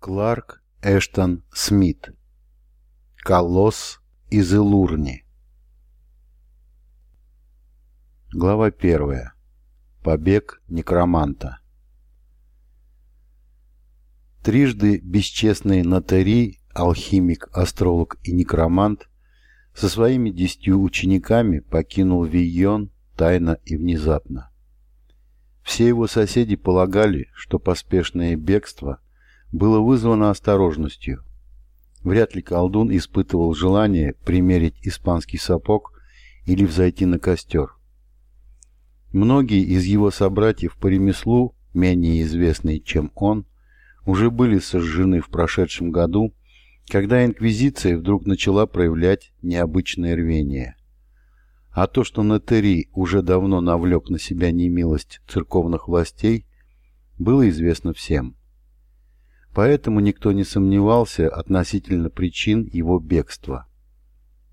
Кларк Эштон Смит Колосс из Илурни Глава первая. Побег некроманта Трижды бесчестный нотари, алхимик, астролог и некромант со своими десятью учениками покинул Вийон тайно и внезапно. Все его соседи полагали, что поспешное бегство – было вызвано осторожностью. Вряд ли колдун испытывал желание примерить испанский сапог или взойти на костер. Многие из его собратьев по ремеслу, менее известные, чем он, уже были сожжены в прошедшем году, когда Инквизиция вдруг начала проявлять необычное рвение. А то, что Натери уже давно навлек на себя немилость церковных властей, было известно всем. Поэтому никто не сомневался относительно причин его бегства.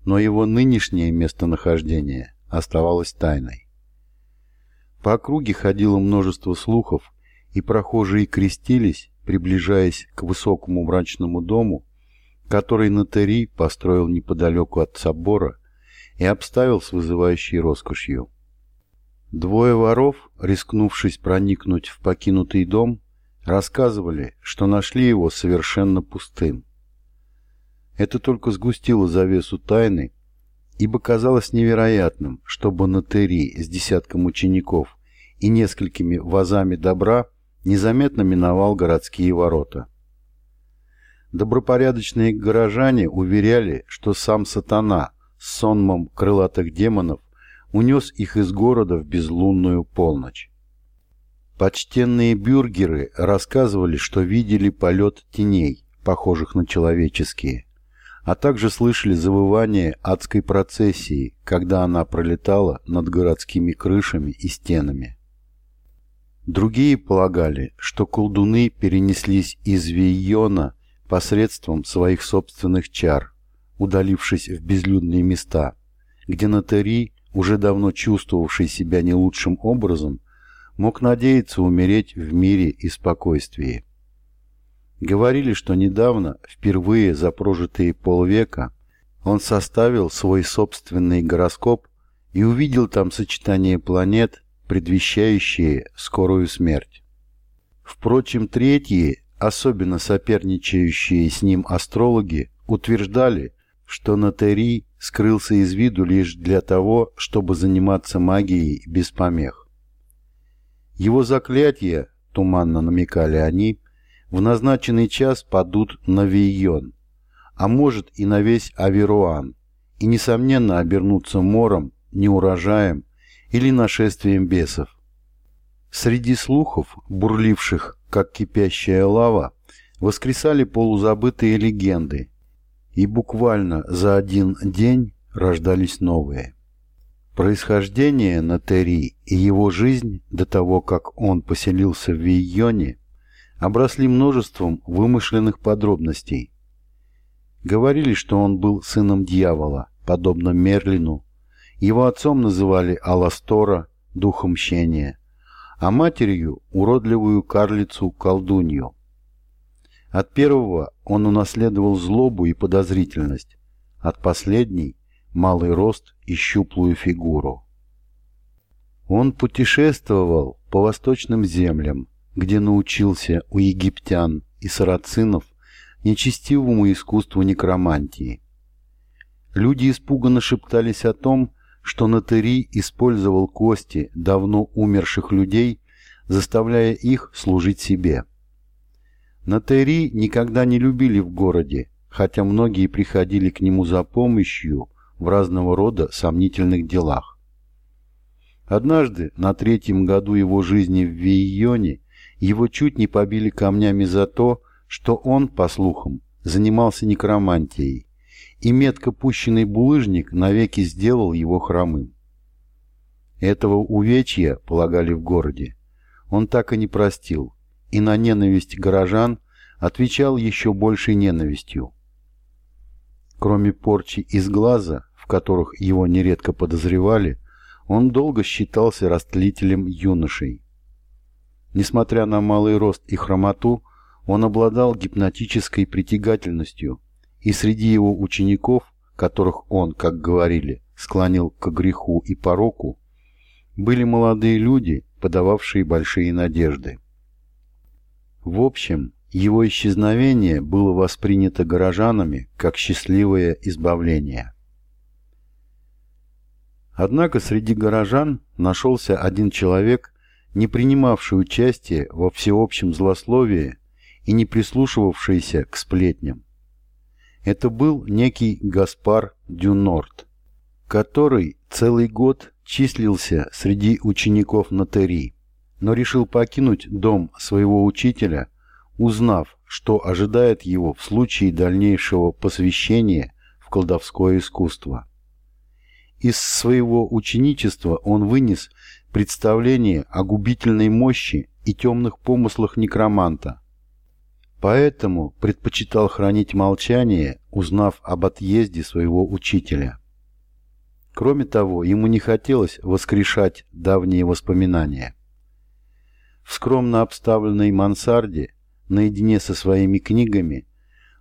Но его нынешнее местонахождение оставалось тайной. По округе ходило множество слухов, и прохожие крестились, приближаясь к высокому мрачному дому, который Натери построил неподалеку от собора и обставил с вызывающей роскошью. Двое воров, рискнувшись проникнуть в покинутый дом, Рассказывали, что нашли его совершенно пустым. Это только сгустило завесу тайны, ибо казалось невероятным, чтобы Натери с десятком учеников и несколькими вазами добра незаметно миновал городские ворота. Добропорядочные горожане уверяли, что сам сатана с сонмом крылатых демонов унес их из города в безлунную полночь. Почтенные бюргеры рассказывали, что видели полет теней, похожих на человеческие, а также слышали завывание адской процессии, когда она пролетала над городскими крышами и стенами. Другие полагали, что колдуны перенеслись из Вийона посредством своих собственных чар, удалившись в безлюдные места, где Натари, уже давно чувствовавший себя не лучшим образом, мог надеяться умереть в мире и спокойствии. Говорили, что недавно, впервые за прожитые полвека, он составил свой собственный гороскоп и увидел там сочетание планет, предвещающие скорую смерть. Впрочем, третьи, особенно соперничающие с ним астрологи, утверждали, что Натери скрылся из виду лишь для того, чтобы заниматься магией без помех. Его заклятия, туманно намекали они, в назначенный час падут на Вийон, а может и на весь Аверуан, и, несомненно, обернутся мором, неурожаем или нашествием бесов. Среди слухов, бурливших, как кипящая лава, воскресали полузабытые легенды, и буквально за один день рождались новые. Происхождение Натери и его жизнь до того, как он поселился в Вийоне, обросли множеством вымышленных подробностей. Говорили, что он был сыном дьявола, подобно Мерлину. Его отцом называли Аластора, духом мщения, а матерью – уродливую карлицу-колдунью. От первого он унаследовал злобу и подозрительность, от последней малый рост и щуплую фигуру. Он путешествовал по восточным землям, где научился у египтян и сарацинов нечестивому искусству некромантии. Люди испуганно шептались о том, что Натери использовал кости давно умерших людей, заставляя их служить себе. Натери никогда не любили в городе, хотя многие приходили к нему за помощью в разного рода сомнительных делах. Однажды, на третьем году его жизни в Вийоне, его чуть не побили камнями за то, что он, по слухам, занимался некромантией, и метко пущенный булыжник навеки сделал его хромым. Этого увечья, полагали в городе, он так и не простил, и на ненависть горожан отвечал еще большей ненавистью. Кроме порчи из глаза, в которых его нередко подозревали, он долго считался растлителем юношей. Несмотря на малый рост и хромоту, Он обладал гипнотической притягательностью, и среди его учеников, которых он, как говорили, склонил к греху и пороку, были молодые люди, подававшие большие надежды. В общем, его исчезновение было воспринято горожанами как счастливое избавление. Однако среди горожан нашелся один человек, не принимавший участие во всеобщем злословии и не прислушивавшийся к сплетням. Это был некий Гаспар Дюнорт, который целый год числился среди учеников Натери, но решил покинуть дом своего учителя, узнав, что ожидает его в случае дальнейшего посвящения в колдовское искусство. Из своего ученичества он вынес представление о губительной мощи и темных помыслах некроманта. Поэтому предпочитал хранить молчание, узнав об отъезде своего учителя. Кроме того, ему не хотелось воскрешать давние воспоминания. В скромно обставленной мансарде, наедине со своими книгами,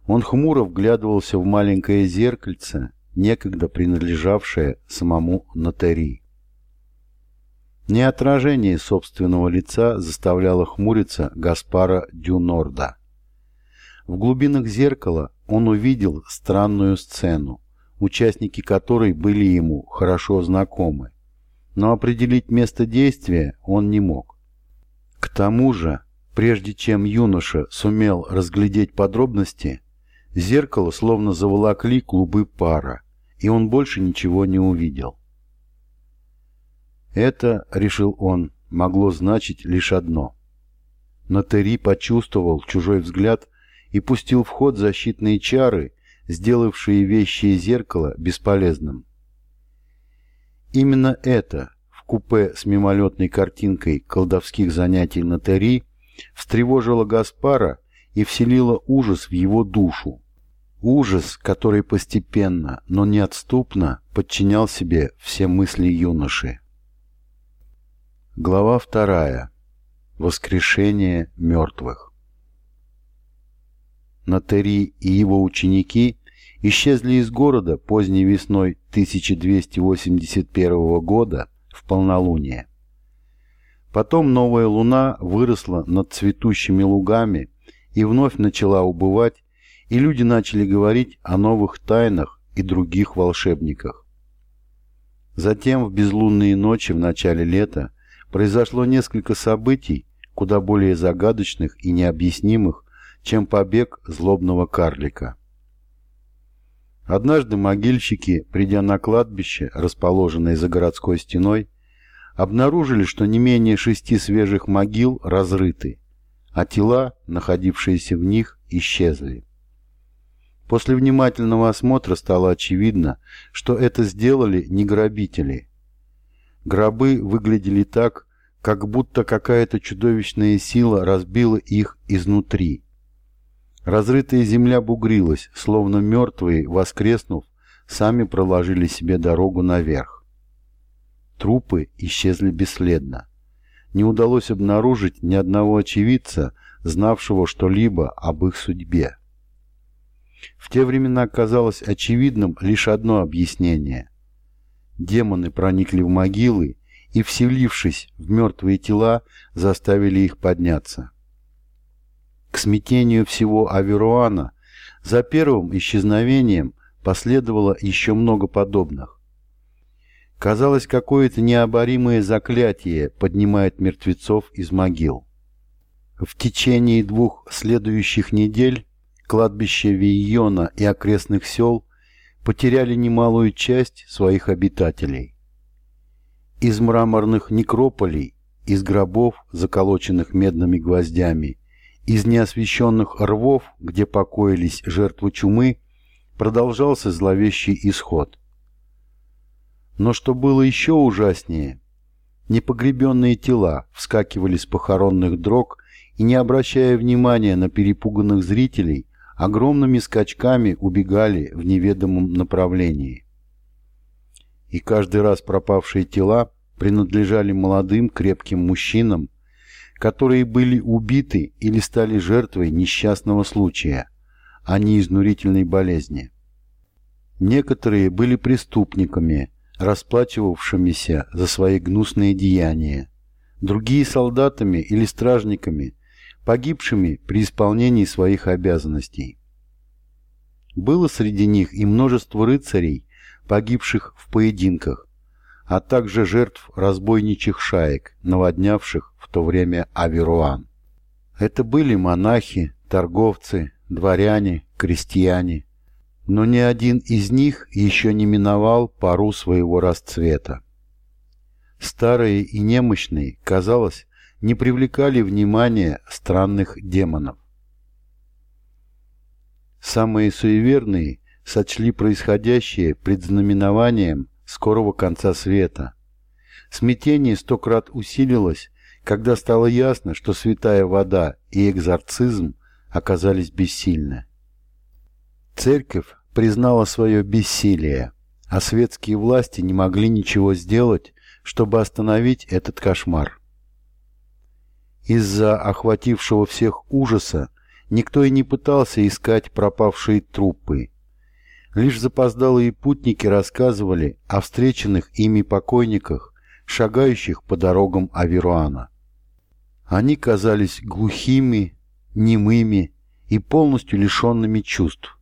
он хмуро вглядывался в маленькое зеркальце, некогда принадлежавшее самому Нотари. Не отражение собственного лица заставляло хмуриться Гаспара Дюнорда. В глубинах зеркала он увидел странную сцену, участники которой были ему хорошо знакомы, но определить место действия он не мог. К тому же, прежде чем юноша сумел разглядеть подробности, зеркало словно заволокли клубы пара, и он больше ничего не увидел. Это, решил он, могло значить лишь одно. Натери почувствовал чужой взгляд и пустил в ход защитные чары, сделавшие вещи и зеркало бесполезным. Именно это в купе с мимолетной картинкой колдовских занятий Натери встревожило Гаспара и вселило ужас в его душу, Ужас, который постепенно, но неотступно подчинял себе все мысли юноши. Глава вторая. Воскрешение мертвых. Натери и его ученики исчезли из города поздней весной 1281 года в полнолуние. Потом новая луна выросла над цветущими лугами и вновь начала убывать и люди начали говорить о новых тайнах и других волшебниках. Затем в безлунные ночи в начале лета произошло несколько событий, куда более загадочных и необъяснимых, чем побег злобного карлика. Однажды могильщики, придя на кладбище, расположенное за городской стеной, обнаружили, что не менее шести свежих могил разрыты, а тела, находившиеся в них, исчезли. После внимательного осмотра стало очевидно, что это сделали не грабители. Гробы выглядели так, как будто какая-то чудовищная сила разбила их изнутри. Разрытая земля бугрилась, словно мертвые, воскреснув, сами проложили себе дорогу наверх. Трупы исчезли бесследно. Не удалось обнаружить ни одного очевидца, знавшего что-либо об их судьбе. В те времена казалось очевидным лишь одно объяснение. Демоны проникли в могилы и, вселившись в мертвые тела, заставили их подняться. К смятению всего Аверуана за первым исчезновением последовало еще много подобных. Казалось, какое-то необоримое заклятие поднимает мертвецов из могил. В течение двух следующих недель кладбища Вийона и окрестных сел потеряли немалую часть своих обитателей. Из мраморных некрополей, из гробов, заколоченных медными гвоздями, из неосвещенных рвов, где покоились жертвы чумы, продолжался зловещий исход. Но что было еще ужаснее, непогребенные тела вскакивали с похоронных дрог и, не обращая внимания на перепуганных зрителей, огромными скачками убегали в неведомом направлении. И каждый раз пропавшие тела принадлежали молодым крепким мужчинам, которые были убиты или стали жертвой несчастного случая, а не изнурительной болезни. Некоторые были преступниками, расплачивавшимися за свои гнусные деяния, другие солдатами или стражниками, погибшими при исполнении своих обязанностей. Было среди них и множество рыцарей, погибших в поединках, а также жертв разбойничьих шаек, наводнявших в то время Аверуан. Это были монахи, торговцы, дворяне, крестьяне, но ни один из них еще не миновал пару своего расцвета. Старые и немощные, казалось, не привлекали внимания странных демонов. Самые суеверные сочли происходящее предзнаменованием скорого конца света. Смятение сто крат усилилось, когда стало ясно, что святая вода и экзорцизм оказались бессильны. Церковь признала свое бессилие, а светские власти не могли ничего сделать, чтобы остановить этот кошмар. Из-за охватившего всех ужаса никто и не пытался искать пропавшие трупы, Лишь запоздалые путники рассказывали о встреченных ими покойниках, шагающих по дорогам Аверуана. Они казались глухими, немыми и полностью лишенными чувств,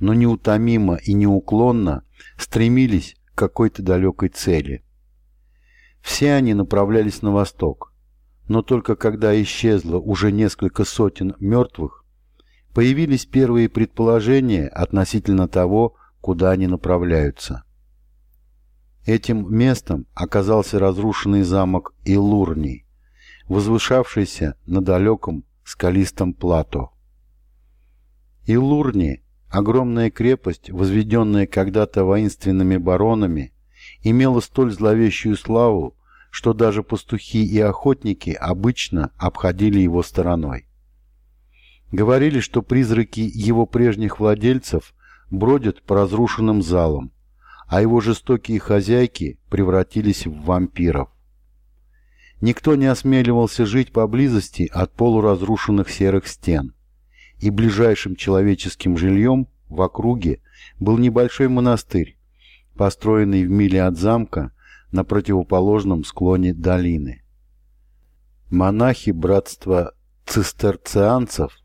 но неутомимо и неуклонно стремились к какой-то далекой цели. Все они направлялись на восток, но только когда исчезло уже несколько сотен мертвых, появились первые предположения относительно того, куда они направляются. Этим местом оказался разрушенный замок Илурни, возвышавшийся на далеком скалистом плато. Илурни, огромная крепость, возведенная когда-то воинственными баронами, имела столь зловещую славу, что даже пастухи и охотники обычно обходили его стороной. Говорили, что призраки его прежних владельцев бродят по разрушенным залам, а его жестокие хозяйки превратились в вампиров. Никто не осмеливался жить поблизости от полуразрушенных серых стен, и ближайшим человеческим жильем в округе был небольшой монастырь, построенный в миле от замка на противоположном склоне долины. Монахи братства цистерцианцев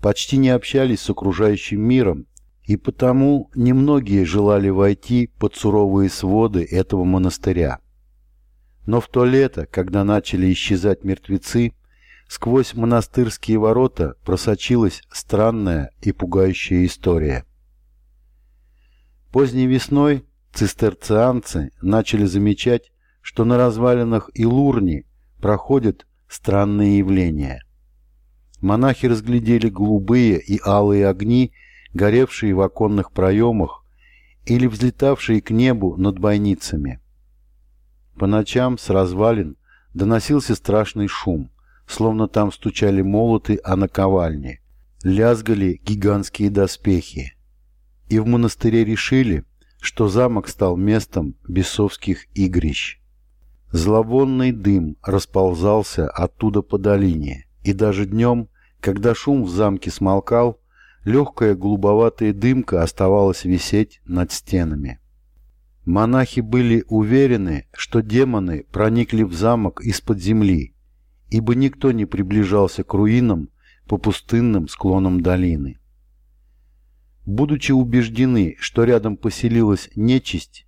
почти не общались с окружающим миром, и потому немногие желали войти под суровые своды этого монастыря. Но в то лето, когда начали исчезать мертвецы, сквозь монастырские ворота просочилась странная и пугающая история. Поздней весной цистерцианцы начали замечать, что на развалинах Илурни проходят странные явления. Монахи разглядели голубые и алые огни, горевшие в оконных проемах или взлетавшие к небу над бойницами. По ночам с развалин доносился страшный шум, словно там стучали молоты о наковальне, лязгали гигантские доспехи. И в монастыре решили, что замок стал местом бесовских игрищ. Зловонный дым расползался оттуда по долине, и даже днем, когда шум в замке смолкал, легкая голубоватая дымка оставалась висеть над стенами. Монахи были уверены, что демоны проникли в замок из-под земли, ибо никто не приближался к руинам по пустынным склонам долины. Будучи убеждены, что рядом поселилась нечисть,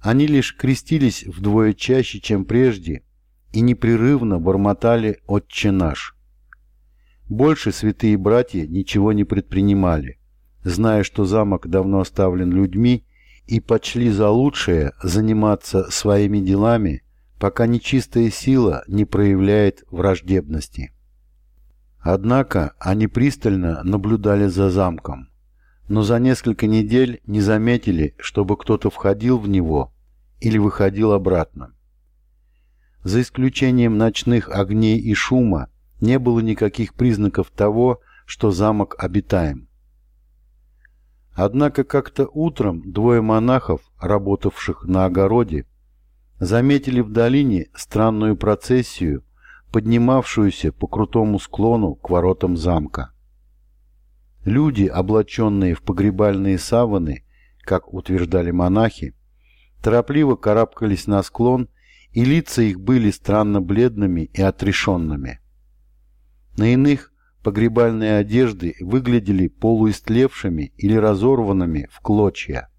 они лишь крестились вдвое чаще, чем прежде, и непрерывно бормотали «Отче наш». Больше святые братья ничего не предпринимали, зная, что замок давно оставлен людьми, и почли за лучшее заниматься своими делами, пока нечистая сила не проявляет враждебности. Однако они пристально наблюдали за замком, но за несколько недель не заметили, чтобы кто-то входил в него или выходил обратно. За исключением ночных огней и шума, не было никаких признаков того, что замок обитаем. Однако как-то утром двое монахов, работавших на огороде, заметили в долине странную процессию, поднимавшуюся по крутому склону к воротам замка. Люди, облаченные в погребальные саваны, как утверждали монахи, торопливо карабкались на склон, и лица их были странно бледными и отрешенными. На иных погребальные одежды выглядели полуистлевшими или разорванными в клочья,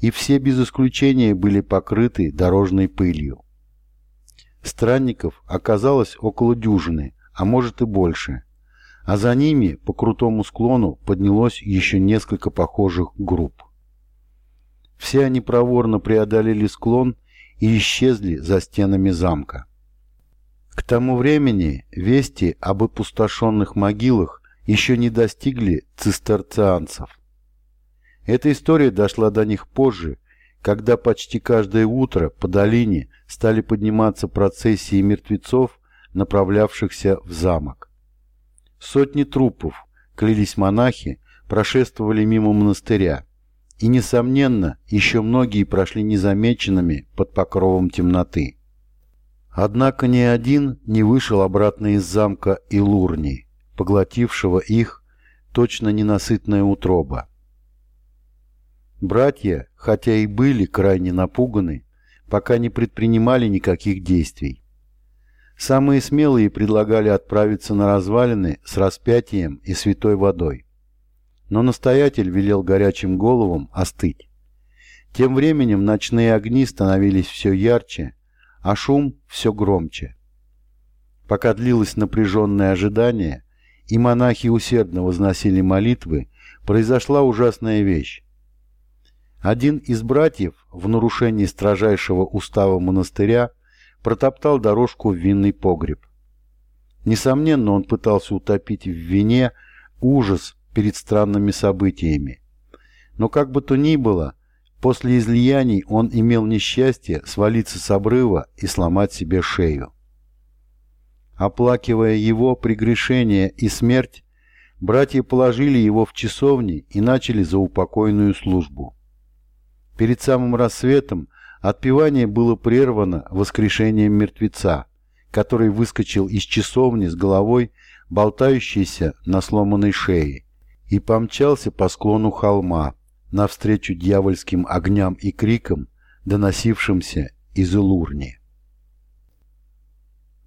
и все без исключения были покрыты дорожной пылью. Странников оказалось около дюжины, а может и больше, а за ними по крутому склону поднялось еще несколько похожих групп. Все они проворно преодолели склон и исчезли за стенами замка. К тому времени вести об опустошенных могилах еще не достигли цистерцианцев. Эта история дошла до них позже, когда почти каждое утро по долине стали подниматься процессии мертвецов, направлявшихся в замок. Сотни трупов, клялись монахи, прошествовали мимо монастыря, и, несомненно, еще многие прошли незамеченными под покровом темноты. Однако ни один не вышел обратно из замка Илурни, поглотившего их точно ненасытная утроба. Братья, хотя и были крайне напуганы, пока не предпринимали никаких действий. Самые смелые предлагали отправиться на развалины с распятием и святой водой но настоятель велел горячим головам остыть. Тем временем ночные огни становились все ярче, а шум все громче. Пока длилось напряженное ожидание, и монахи усердно возносили молитвы, произошла ужасная вещь. Один из братьев в нарушении строжайшего устава монастыря протоптал дорожку в винный погреб. Несомненно, он пытался утопить в вине ужас перед странными событиями. Но как бы то ни было, после излияний он имел несчастье свалиться с обрыва и сломать себе шею. Оплакивая его прегрешение и смерть, братья положили его в часовни и начали заупокойную службу. Перед самым рассветом отпевание было прервано воскрешением мертвеца, который выскочил из часовни с головой, болтающейся на сломанной шее, и помчался по склону холма, навстречу дьявольским огням и крикам, доносившимся из Илурни.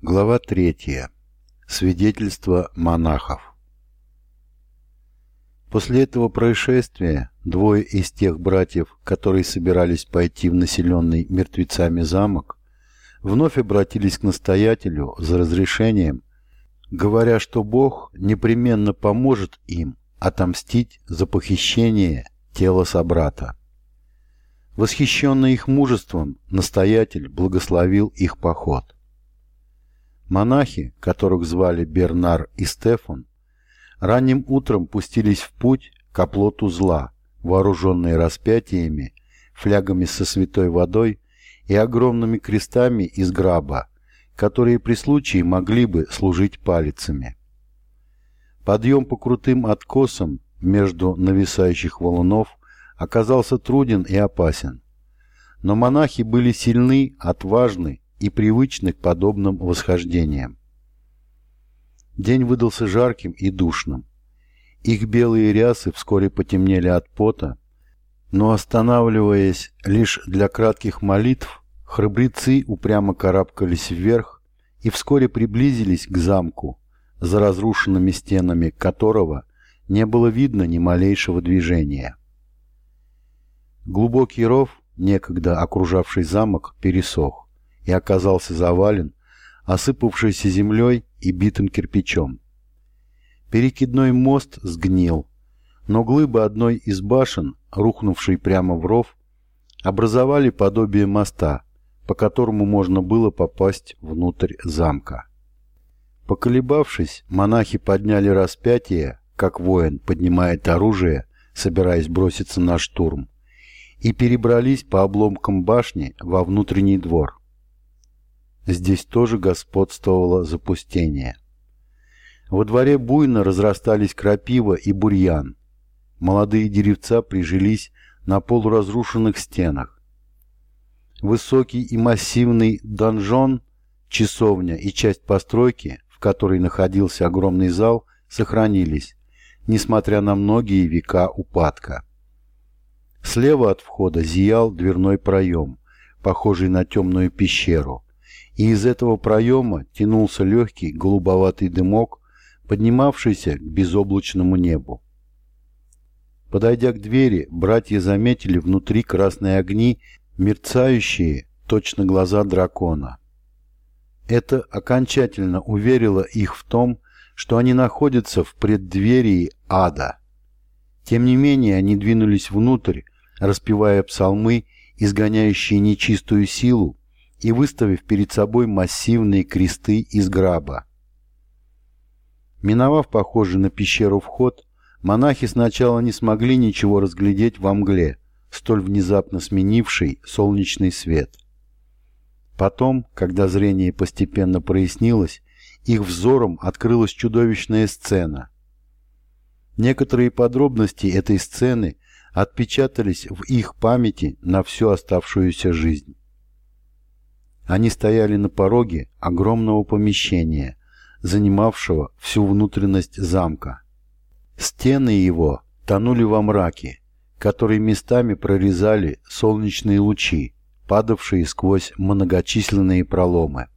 Глава третья. Свидетельство монахов. После этого происшествия двое из тех братьев, которые собирались пойти в населенный мертвецами замок, вновь обратились к настоятелю за разрешением, говоря, что Бог непременно поможет им отомстить за похищение тела собрата. Восхищенный их мужеством, настоятель благословил их поход. Монахи, которых звали Бернар и Стефан, ранним утром пустились в путь к оплоту зла, вооруженные распятиями, флягами со святой водой и огромными крестами из граба, которые при случае могли бы служить палицами. Подъем по крутым откосам между нависающих валунов оказался труден и опасен. Но монахи были сильны, отважны и привычны к подобным восхождениям. День выдался жарким и душным. Их белые рясы вскоре потемнели от пота, но останавливаясь лишь для кратких молитв, храбрецы упрямо карабкались вверх и вскоре приблизились к замку, за разрушенными стенами которого не было видно ни малейшего движения. Глубокий ров, некогда окружавший замок, пересох и оказался завален, осыпавшейся землей и битым кирпичом. Перекидной мост сгнил, но глыбы одной из башен, рухнувшей прямо в ров, образовали подобие моста, по которому можно было попасть внутрь замка. Поколебавшись, монахи подняли распятие, как воин поднимает оружие, собираясь броситься на штурм, и перебрались по обломкам башни во внутренний двор. Здесь тоже господствовало запустение. Во дворе буйно разрастались крапива и бурьян. Молодые деревца прижились на полуразрушенных стенах. Высокий и массивный донжон часовня и часть постройки, в которой находился огромный зал, сохранились, несмотря на многие века упадка. Слева от входа зиял дверной проем, похожий на темную пещеру, и из этого проема тянулся легкий голубоватый дымок, поднимавшийся к безоблачному небу. Подойдя к двери, братья заметили внутри красные огни, мерцающие, точно глаза дракона. Это окончательно уверило их в том, что они находятся в преддверии ада. Тем не менее, они двинулись внутрь, распевая псалмы, изгоняющие нечистую силу, и выставив перед собой массивные кресты из граба. Миновав похожий на пещеру вход, монахи сначала не смогли ничего разглядеть во мгле, столь внезапно сменивший солнечный свет. Потом, когда зрение постепенно прояснилось, их взором открылась чудовищная сцена. Некоторые подробности этой сцены отпечатались в их памяти на всю оставшуюся жизнь. Они стояли на пороге огромного помещения, занимавшего всю внутренность замка. Стены его тонули во мраке, который местами прорезали солнечные лучи, падавшие сквозь многочисленные проломы.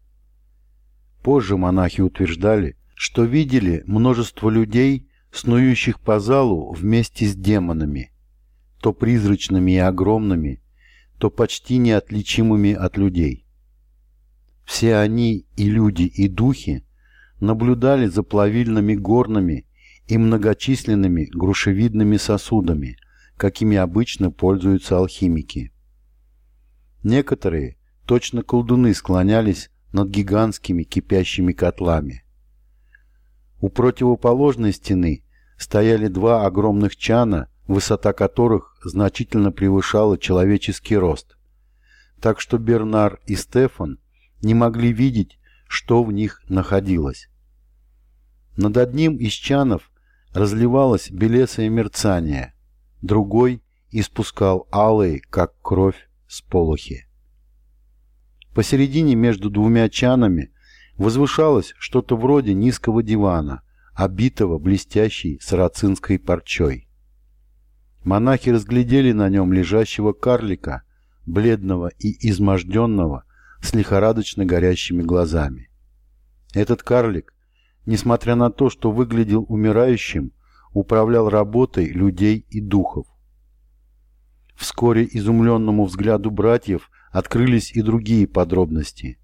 Позже монахи утверждали, что видели множество людей, снующих по залу вместе с демонами, то призрачными и огромными, то почти неотличимыми от людей. Все они, и люди, и духи, наблюдали за плавильными горными и многочисленными грушевидными сосудами, какими обычно пользуются алхимики. Некоторые, точно колдуны, склонялись над гигантскими кипящими котлами. У противоположной стены стояли два огромных чана, высота которых значительно превышала человеческий рост. Так что Бернар и Стефан не могли видеть, что в них находилось. Над одним из чанов разливалось белесое мерцание, другой испускал алые, как кровь, сполохи. Посередине между двумя чанами возвышалось что-то вроде низкого дивана, обитого блестящей сарацинской парчой. Монахи разглядели на нем лежащего карлика, бледного и изможденного, с лихорадочно горящими глазами. Этот карлик, несмотря на то, что выглядел умирающим, управлял работой людей и духов. Вскоре изумленному взгляду братьев открылись и другие подробности.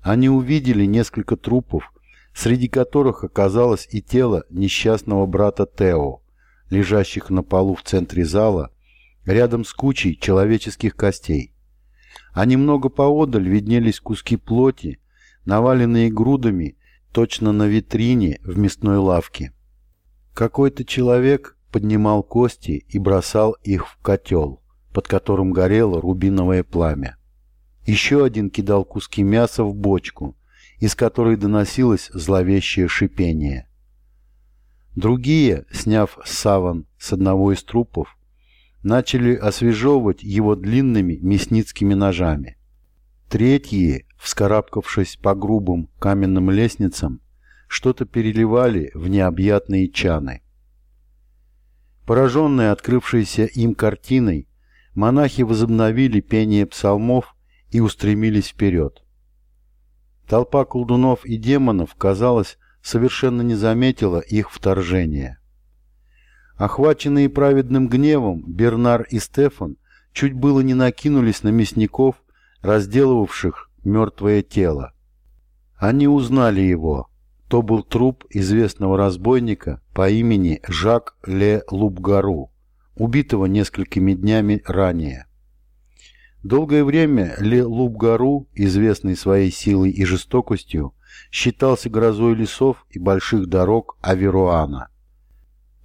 Они увидели несколько трупов, среди которых оказалось и тело несчастного брата Тео, лежащих на полу в центре зала, рядом с кучей человеческих костей. А немного поодаль виднелись куски плоти, наваленные грудами, точно на витрине в мясной лавке. Какой-то человек поднимал кости и бросал их в котел, под которым горело рубиновое пламя. Еще один кидал куски мяса в бочку, из которой доносилось зловещее шипение. Другие, сняв саван с одного из трупов, начали освежевывать его длинными мясницкими ножами. Третьи, вскарабкавшись по грубым каменным лестницам, что-то переливали в необъятные чаны. Пораженные открывшейся им картиной, монахи возобновили пение псалмов и устремились вперед. Толпа колдунов и демонов, казалось, совершенно не заметила их вторжения. Охваченные праведным гневом, Бернар и Стефан чуть было не накинулись на мясников, разделывавших мертвое тело. Они узнали его. То был труп известного разбойника по имени Жак Ле Лубгару, убитого несколькими днями ранее. Долгое время Ле Лубгару, известный своей силой и жестокостью, считался грозой лесов и больших дорог Аверуана.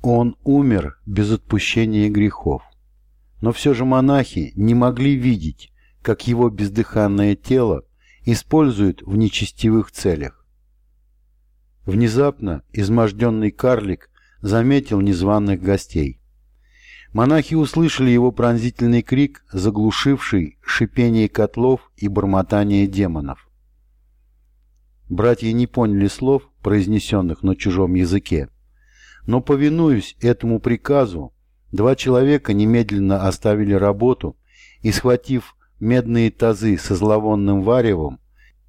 Он умер без отпущения грехов. Но все же монахи не могли видеть, как его бездыханное тело используют в нечестивых целях. Внезапно изможденный карлик заметил незваных гостей. Монахи услышали его пронзительный крик, заглушивший шипение котлов и бормотание демонов. Братья не поняли слов, произнесенных на чужом языке. Но, повинуясь этому приказу, два человека немедленно оставили работу и, схватив медные тазы со зловонным варевом,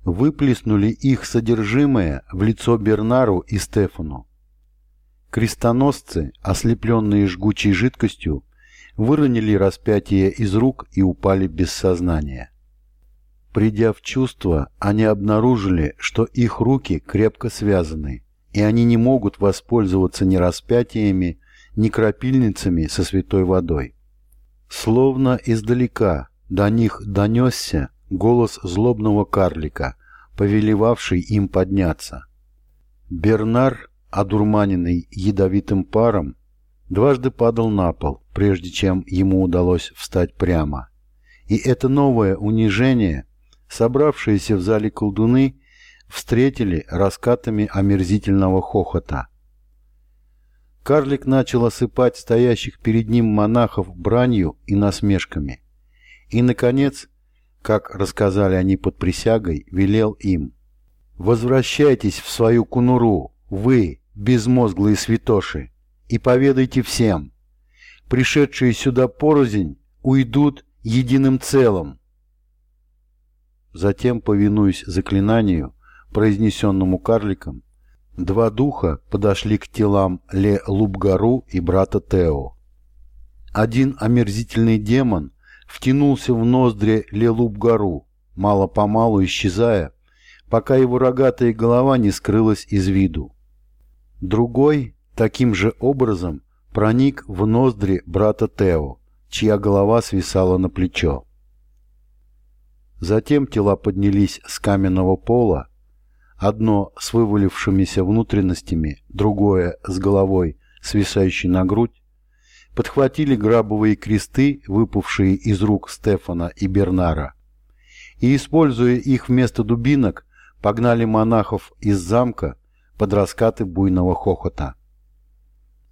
выплеснули их содержимое в лицо Бернару и Стефану. Крестоносцы, ослепленные жгучей жидкостью, выронили распятие из рук и упали без сознания. Придя в чувство, они обнаружили, что их руки крепко связаны, и они не могут воспользоваться ни распятиями, ни крапильницами со святой водой. Словно издалека до них донесся голос злобного карлика, повелевавший им подняться. Бернар, одурманенный ядовитым паром, дважды падал на пол, прежде чем ему удалось встать прямо. И это новое унижение, собравшиеся в зале колдуны, встретили раскатами омерзительного хохота. Карлик начал осыпать стоящих перед ним монахов бранью и насмешками. И, наконец, как рассказали они под присягой, велел им «Возвращайтесь в свою кунуру, вы, безмозглые святоши, и поведайте всем. Пришедшие сюда порознь уйдут единым целым». Затем, повинуясь заклинанию, произнесенному карликом, два духа подошли к телам Ле Лубгару и брата Тео. Один омерзительный демон втянулся в ноздри Лелубгару, мало-помалу исчезая, пока его рогатая голова не скрылась из виду. Другой, таким же образом, проник в ноздри брата Тео, чья голова свисала на плечо. Затем тела поднялись с каменного пола, одно с вывалившимися внутренностями, другое с головой, свисающей на грудь, подхватили грабовые кресты, выпавшие из рук Стефана и Бернара, и, используя их вместо дубинок, погнали монахов из замка под раскаты буйного хохота.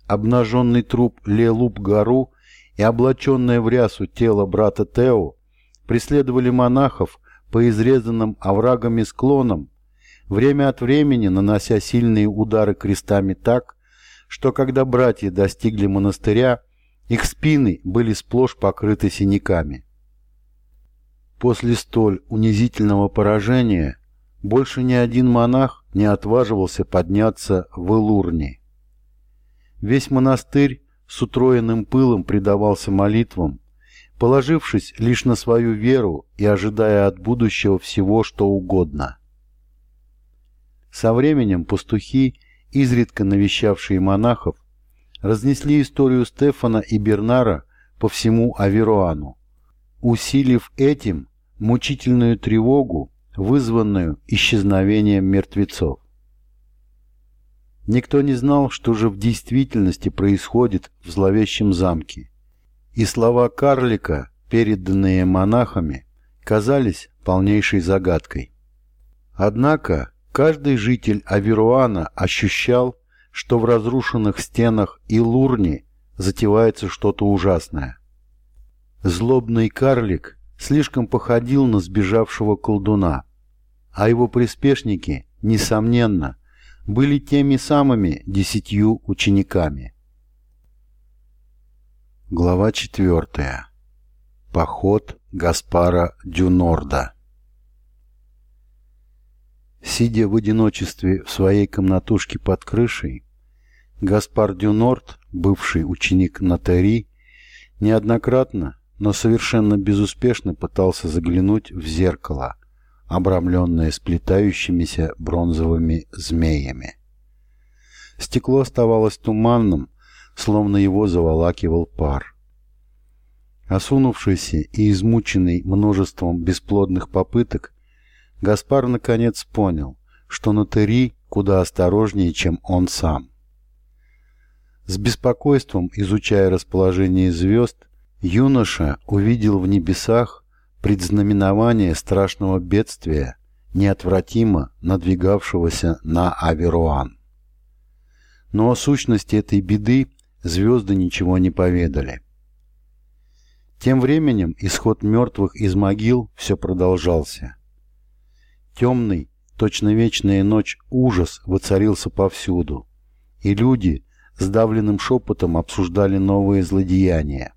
Обнаженный труп Лелуп-гору и облаченное в рясу тело брата Тео преследовали монахов по изрезанным оврагами склонам, время от времени нанося сильные удары крестами так, что когда братья достигли монастыря, их спины были сплошь покрыты синяками. После столь унизительного поражения больше ни один монах не отваживался подняться в Элурни. Весь монастырь с утроенным пылом предавался молитвам, положившись лишь на свою веру и ожидая от будущего всего, что угодно. Со временем пастухи, изредка навещавшие монахов, разнесли историю Стефана и Бернара по всему Аверуану, усилив этим мучительную тревогу, вызванную исчезновением мертвецов. Никто не знал, что же в действительности происходит в зловещем замке, и слова карлика, переданные монахами, казались полнейшей загадкой. Однако каждый житель Аверуана ощущал, что в разрушенных стенах Илурни затевается что-то ужасное. Злобный карлик слишком походил на сбежавшего колдуна, а его приспешники, несомненно, были теми самыми десятью учениками. Глава четвертая. Поход Гаспара Дюнорда Сидя в одиночестве в своей комнатушке под крышей, Гаспар Дюнорт, бывший ученик Натари, неоднократно, но совершенно безуспешно пытался заглянуть в зеркало, обрамленное сплетающимися бронзовыми змеями. Стекло оставалось туманным, словно его заволакивал пар. Осунувшийся и измученный множеством бесплодных попыток, Гаспар наконец понял, что Натери куда осторожнее, чем он сам. С беспокойством, изучая расположение звезд, юноша увидел в небесах предзнаменование страшного бедствия, неотвратимо надвигавшегося на Аверуан. Но о сущности этой беды звезды ничего не поведали. Тем временем исход мертвых из могил все продолжался. Темный, точно вечная ночь, ужас воцарился повсюду, и люди сдавленным шепотом обсуждали новые злодеяния.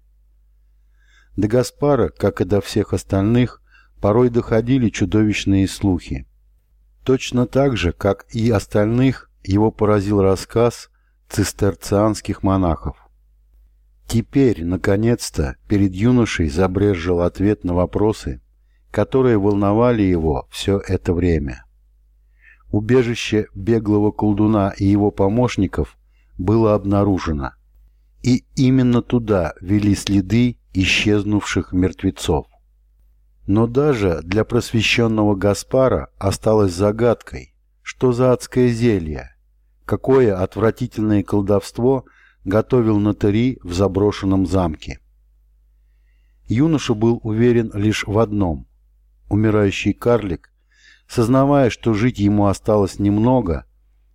До Гаспара, как и до всех остальных, порой доходили чудовищные слухи. Точно так же, как и остальных, его поразил рассказ цистерцианских монахов. Теперь, наконец-то, перед юношей забрежил ответ на вопросы, которые волновали его все это время. Убежище беглого колдуна и его помощников было обнаружено, и именно туда вели следы исчезнувших мертвецов. Но даже для просвещенного Гаспара осталось загадкой, что за адское зелье, какое отвратительное колдовство – готовил нотари в заброшенном замке. Юноша был уверен лишь в одном. Умирающий карлик, сознавая, что жить ему осталось немного,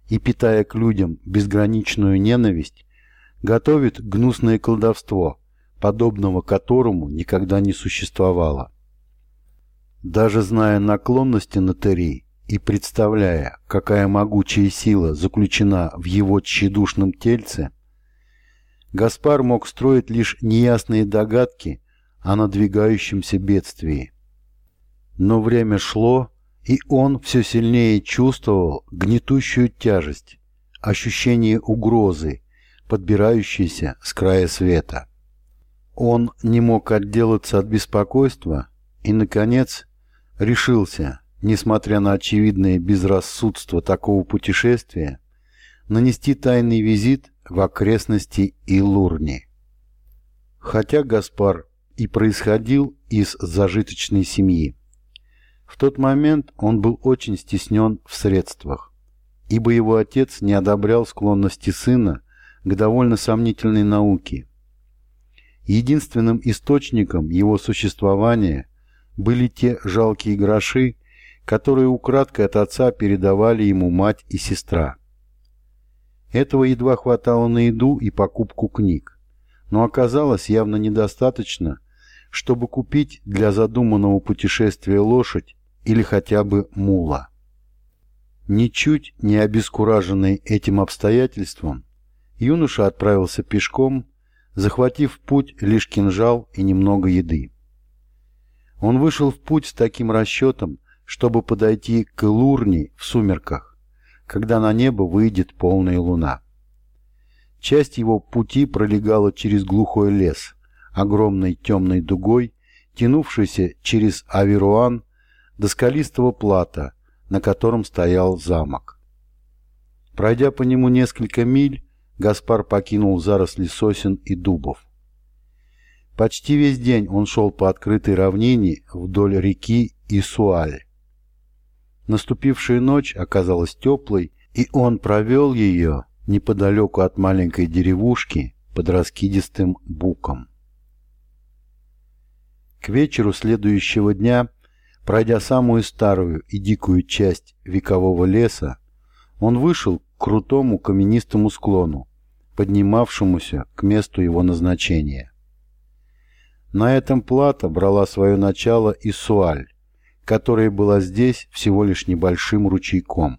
и питая к людям безграничную ненависть, готовит гнусное колдовство, подобного которому никогда не существовало. Даже зная наклонности нотари и представляя, какая могучая сила заключена в его тщедушном тельце, Гаспар мог строить лишь неясные догадки о надвигающемся бедствии. Но время шло, и он все сильнее чувствовал гнетущую тяжесть, ощущение угрозы, подбирающейся с края света. Он не мог отделаться от беспокойства и, наконец, решился, несмотря на очевидное безрассудство такого путешествия, нанести тайный визит в окрестности Илурни. Хотя Гаспар и происходил из зажиточной семьи, в тот момент он был очень стеснен в средствах, ибо его отец не одобрял склонности сына к довольно сомнительной науке. Единственным источником его существования были те жалкие гроши, которые украдкой от отца передавали ему мать и сестра. Этого едва хватало на еду и покупку книг, но оказалось явно недостаточно, чтобы купить для задуманного путешествия лошадь или хотя бы мула. Ничуть не обескураженный этим обстоятельством, юноша отправился пешком, захватив в путь лишь кинжал и немного еды. Он вышел в путь с таким расчетом, чтобы подойти к Лурни в сумерках, когда на небо выйдет полная луна. Часть его пути пролегала через глухой лес, огромной темной дугой, тянувшейся через Аверуан до скалистого плата, на котором стоял замок. Пройдя по нему несколько миль, Гаспар покинул заросли сосен и дубов. Почти весь день он шел по открытой равнине вдоль реки Исуаль. Наступившая ночь оказалась теплой, и он провел ее неподалеку от маленькой деревушки под раскидистым буком. К вечеру следующего дня, пройдя самую старую и дикую часть векового леса, он вышел к крутому каменистому склону, поднимавшемуся к месту его назначения. На этом плато брала свое начало Исуаль, которая была здесь всего лишь небольшим ручейком.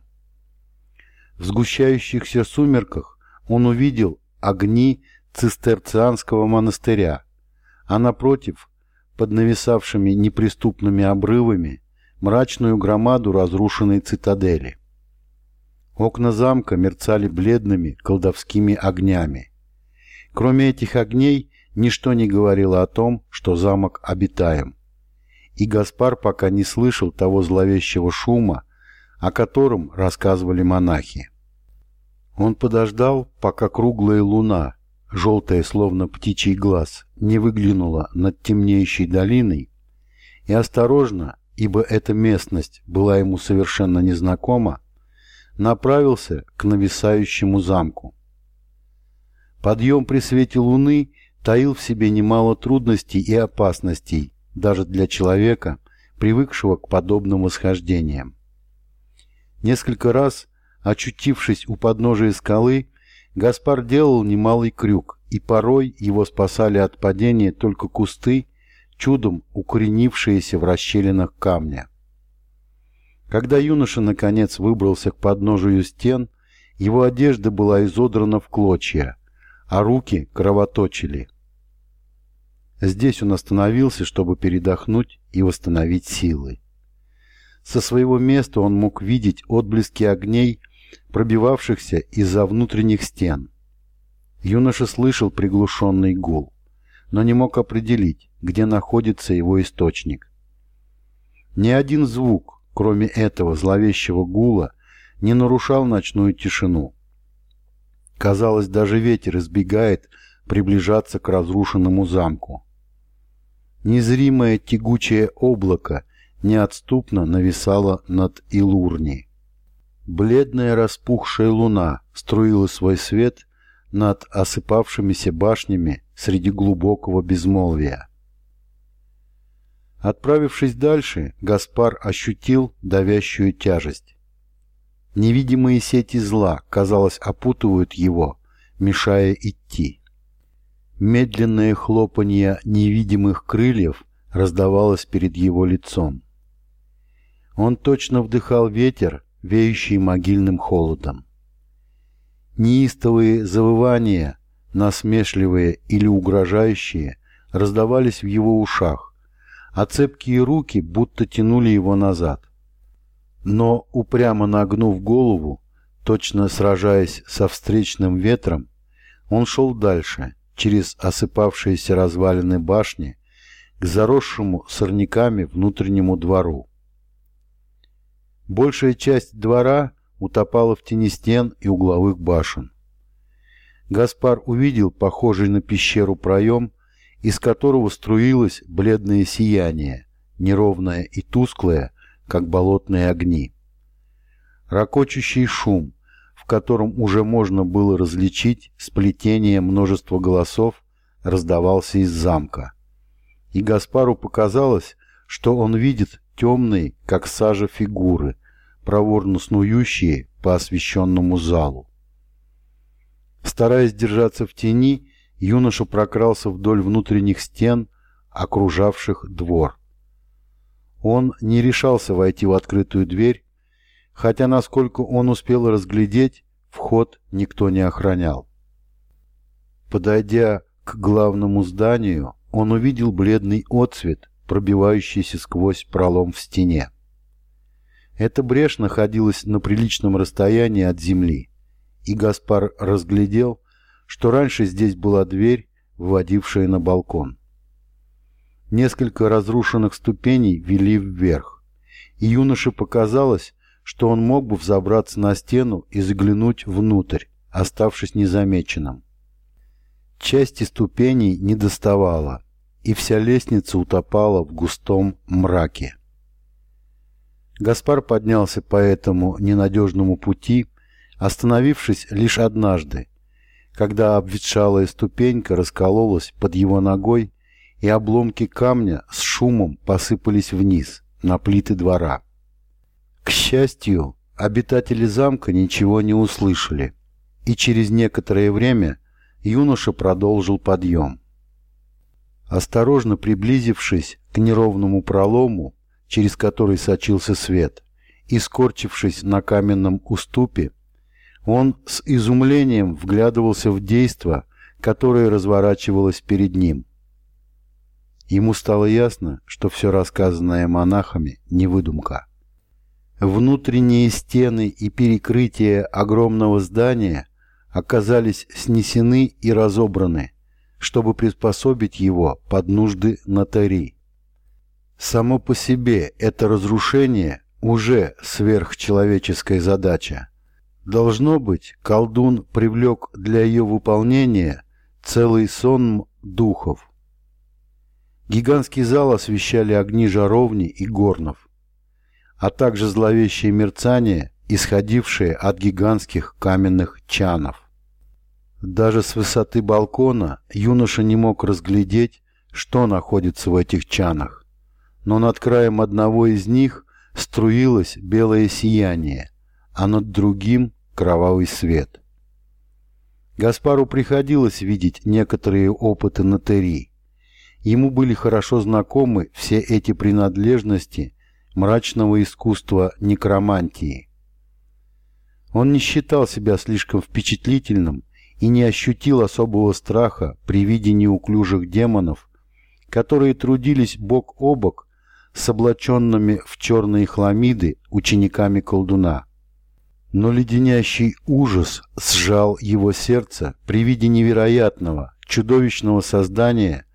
В сгущающихся сумерках он увидел огни цистерцианского монастыря, а напротив, под нависавшими неприступными обрывами, мрачную громаду разрушенной цитадели. Окна замка мерцали бледными колдовскими огнями. Кроме этих огней, ничто не говорило о том, что замок обитаем и Гаспар пока не слышал того зловещего шума, о котором рассказывали монахи. Он подождал, пока круглая луна, желтая словно птичий глаз, не выглянула над темнеющей долиной, и осторожно, ибо эта местность была ему совершенно незнакома, направился к нависающему замку. Подъем при свете луны таил в себе немало трудностей и опасностей, даже для человека, привыкшего к подобным восхождениям. Несколько раз, очутившись у подножия скалы, Гаспар делал немалый крюк, и порой его спасали от падения только кусты, чудом укоренившиеся в расщелинах камня. Когда юноша наконец выбрался к подножию стен, его одежда была изодрана в клочья, а руки кровоточили. Здесь он остановился, чтобы передохнуть и восстановить силы. Со своего места он мог видеть отблески огней, пробивавшихся из-за внутренних стен. Юноша слышал приглушенный гул, но не мог определить, где находится его источник. Ни один звук, кроме этого зловещего гула, не нарушал ночную тишину. Казалось, даже ветер избегает приближаться к разрушенному замку. Незримое тягучее облако неотступно нависало над Илурни. Бледная распухшая луна струила свой свет над осыпавшимися башнями среди глубокого безмолвия. Отправившись дальше, Гаспар ощутил давящую тяжесть. Невидимые сети зла, казалось, опутывают его, мешая идти. Медленное хлопанье невидимых крыльев раздавалось перед его лицом. Он точно вдыхал ветер, веющий могильным холодом. Неистовые завывания, насмешливые или угрожающие, раздавались в его ушах, а цепкие руки будто тянули его назад. Но, упрямо нагнув голову, точно сражаясь со встречным ветром, он шел дальше, через осыпавшиеся развалины башни, к заросшему сорняками внутреннему двору. Большая часть двора утопала в тени стен и угловых башен. Гаспар увидел похожий на пещеру проем, из которого струилось бледное сияние, неровное и тусклое, как болотные огни. Рокочущий шум, в котором уже можно было различить сплетение множества голосов, раздавался из замка. И Гаспару показалось, что он видит темные, как сажа, фигуры, проворно снующие по освещенному залу. Стараясь держаться в тени, юноша прокрался вдоль внутренних стен, окружавших двор. Он не решался войти в открытую дверь, хотя, насколько он успел разглядеть, вход никто не охранял. Подойдя к главному зданию, он увидел бледный отсвет, пробивающийся сквозь пролом в стене. Эта брешь находилась на приличном расстоянии от земли, и Гаспар разглядел, что раньше здесь была дверь, выводившая на балкон. Несколько разрушенных ступеней вели вверх, и юноше показалось, что он мог бы взобраться на стену и заглянуть внутрь, оставшись незамеченным. Части ступеней не доставала, и вся лестница утопала в густом мраке. Гаспар поднялся по этому ненадежному пути, остановившись лишь однажды, когда обветшалая ступенька раскололась под его ногой, и обломки камня с шумом посыпались вниз, на плиты двора. К счастью, обитатели замка ничего не услышали, и через некоторое время юноша продолжил подъем. Осторожно приблизившись к неровному пролому, через который сочился свет, и, скорчившись на каменном уступе, он с изумлением вглядывался в действо, которое разворачивалось перед ним. Ему стало ясно, что все рассказанное монахами – не выдумка. Внутренние стены и перекрытия огромного здания оказались снесены и разобраны, чтобы приспособить его под нужды нотари. Само по себе это разрушение уже сверхчеловеческая задача. Должно быть, колдун привлек для ее выполнения целый сон духов. Гигантский зал освещали огни жаровни и горнов, а также зловещее мерцание, исходившее от гигантских каменных чанов. Даже с высоты балкона юноша не мог разглядеть, что находится в этих чанах но над краем одного из них струилось белое сияние, а над другим — кровавый свет. Гаспару приходилось видеть некоторые опыты на Тери. Ему были хорошо знакомы все эти принадлежности мрачного искусства некромантии. Он не считал себя слишком впечатлительным и не ощутил особого страха при виде неуклюжих демонов, которые трудились бок о бок с облаченными в черные хламиды учениками колдуна. Но леденящий ужас сжал его сердце при виде невероятного, чудовищного создания,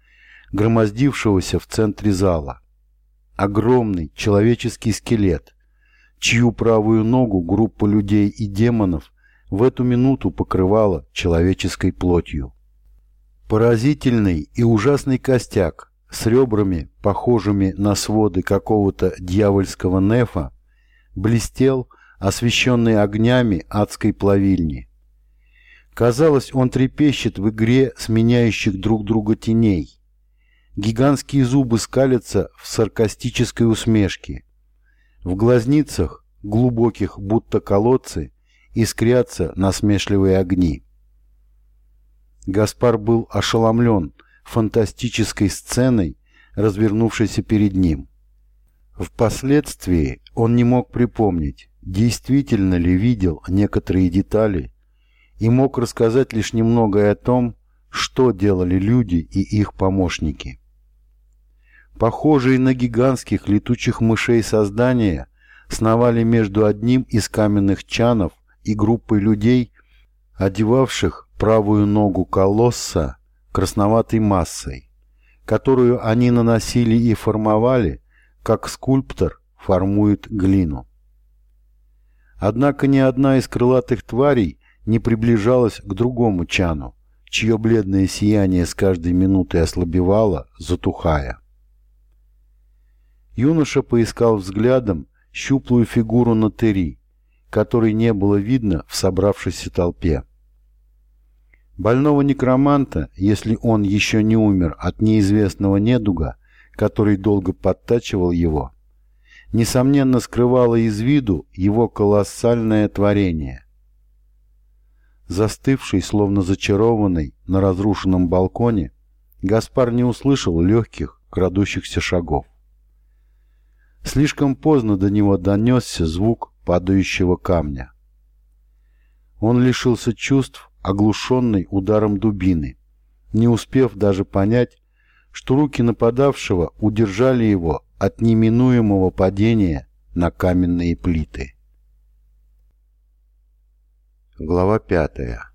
громоздившегося в центре зала. Огромный человеческий скелет, чью правую ногу группа людей и демонов в эту минуту покрывала человеческой плотью. Поразительный и ужасный костяк с ребрами, похожими на своды какого-то дьявольского нефа, блестел, освещенный огнями адской плавильни. Казалось, он трепещет в игре сменяющих друг друга теней. Гигантские зубы скалятся в саркастической усмешке. В глазницах, глубоких будто колодцы, искрятся насмешливые огни. Гаспар был ошеломлен фантастической сценой, развернувшейся перед ним. Впоследствии он не мог припомнить, действительно ли видел некоторые детали и мог рассказать лишь немногое о том, что делали люди и их помощники. Похожие на гигантских летучих мышей создания сновали между одним из каменных чанов и группой людей, одевавших правую ногу колосса красноватой массой, которую они наносили и формовали, как скульптор формует глину. Однако ни одна из крылатых тварей не приближалась к другому чану, чье бледное сияние с каждой минутой ослабевало, затухая. Юноша поискал взглядом щуплую фигуру Натери, которой не было видно в собравшейся толпе. Больного некроманта, если он еще не умер от неизвестного недуга, который долго подтачивал его, несомненно скрывало из виду его колоссальное творение. Застывший, словно зачарованный, на разрушенном балконе, Гаспар не услышал легких, крадущихся шагов. Слишком поздно до него донесся звук падающего камня. Он лишился чувств, оглушенный ударом дубины, не успев даже понять, что руки нападавшего удержали его от неминуемого падения на каменные плиты. Глава пятая.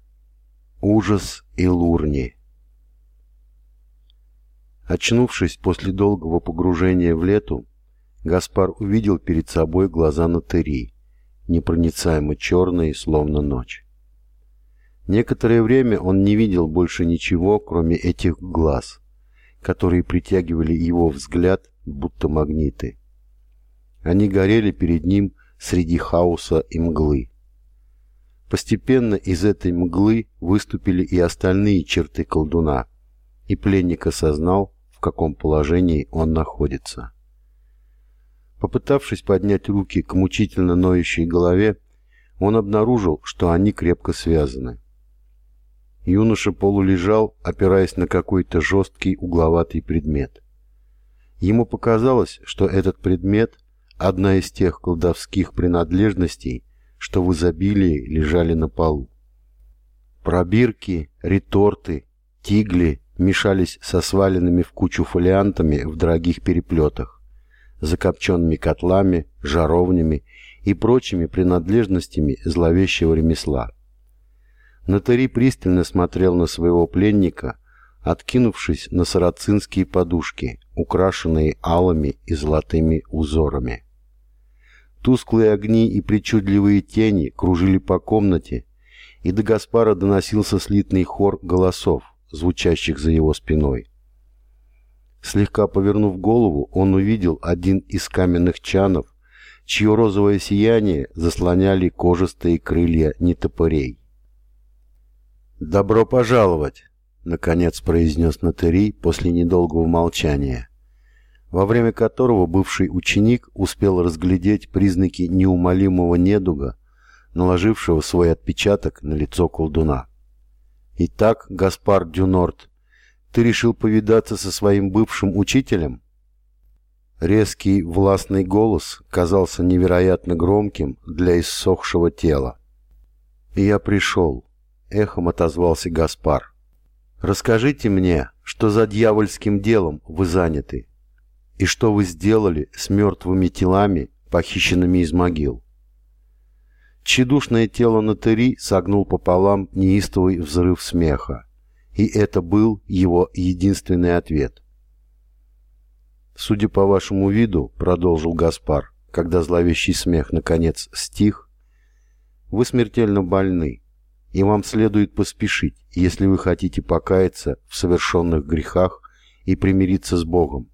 Ужас и лурни. Очнувшись после долгого погружения в лету, Гаспар увидел перед собой глаза Натыри, непроницаемо черные, словно ночь. Некоторое время он не видел больше ничего, кроме этих глаз, которые притягивали его взгляд, будто магниты. Они горели перед ним среди хаоса и мглы. Постепенно из этой мглы выступили и остальные черты колдуна, и пленник осознал, в каком положении он находится. Попытавшись поднять руки к мучительно ноющей голове, он обнаружил, что они крепко связаны. Юноша полулежал, опираясь на какой-то жесткий угловатый предмет. Ему показалось, что этот предмет – одна из тех колдовских принадлежностей, что в изобилии лежали на полу. Пробирки, реторты, тигли мешались со сваленными в кучу фолиантами в дорогих переплетах закопченными котлами, жаровнями и прочими принадлежностями зловещего ремесла. Нотари пристально смотрел на своего пленника, откинувшись на сарацинские подушки, украшенные алыми и золотыми узорами. Тусклые огни и причудливые тени кружили по комнате, и до Гаспара доносился слитный хор голосов, звучащих за его спиной. Слегка повернув голову, он увидел один из каменных чанов, чье розовое сияние заслоняли кожистые крылья нетопырей. «Добро пожаловать!» — наконец произнес Натери после недолгого молчания, во время которого бывший ученик успел разглядеть признаки неумолимого недуга, наложившего свой отпечаток на лицо колдуна. «Итак, Гаспар Дюнорт, ты решил повидаться со своим бывшим учителем?» Резкий властный голос казался невероятно громким для иссохшего тела. «И я пришел», — эхом отозвался Гаспар. «Расскажите мне, что за дьявольским делом вы заняты, и что вы сделали с мертвыми телами, похищенными из могил». Чедушное тело Натыри согнул пополам неистовый взрыв смеха, и это был его единственный ответ. «Судя по вашему виду», — продолжил Гаспар, когда зловещий смех наконец стих, «вы смертельно больны, и вам следует поспешить, если вы хотите покаяться в совершенных грехах и примириться с Богом,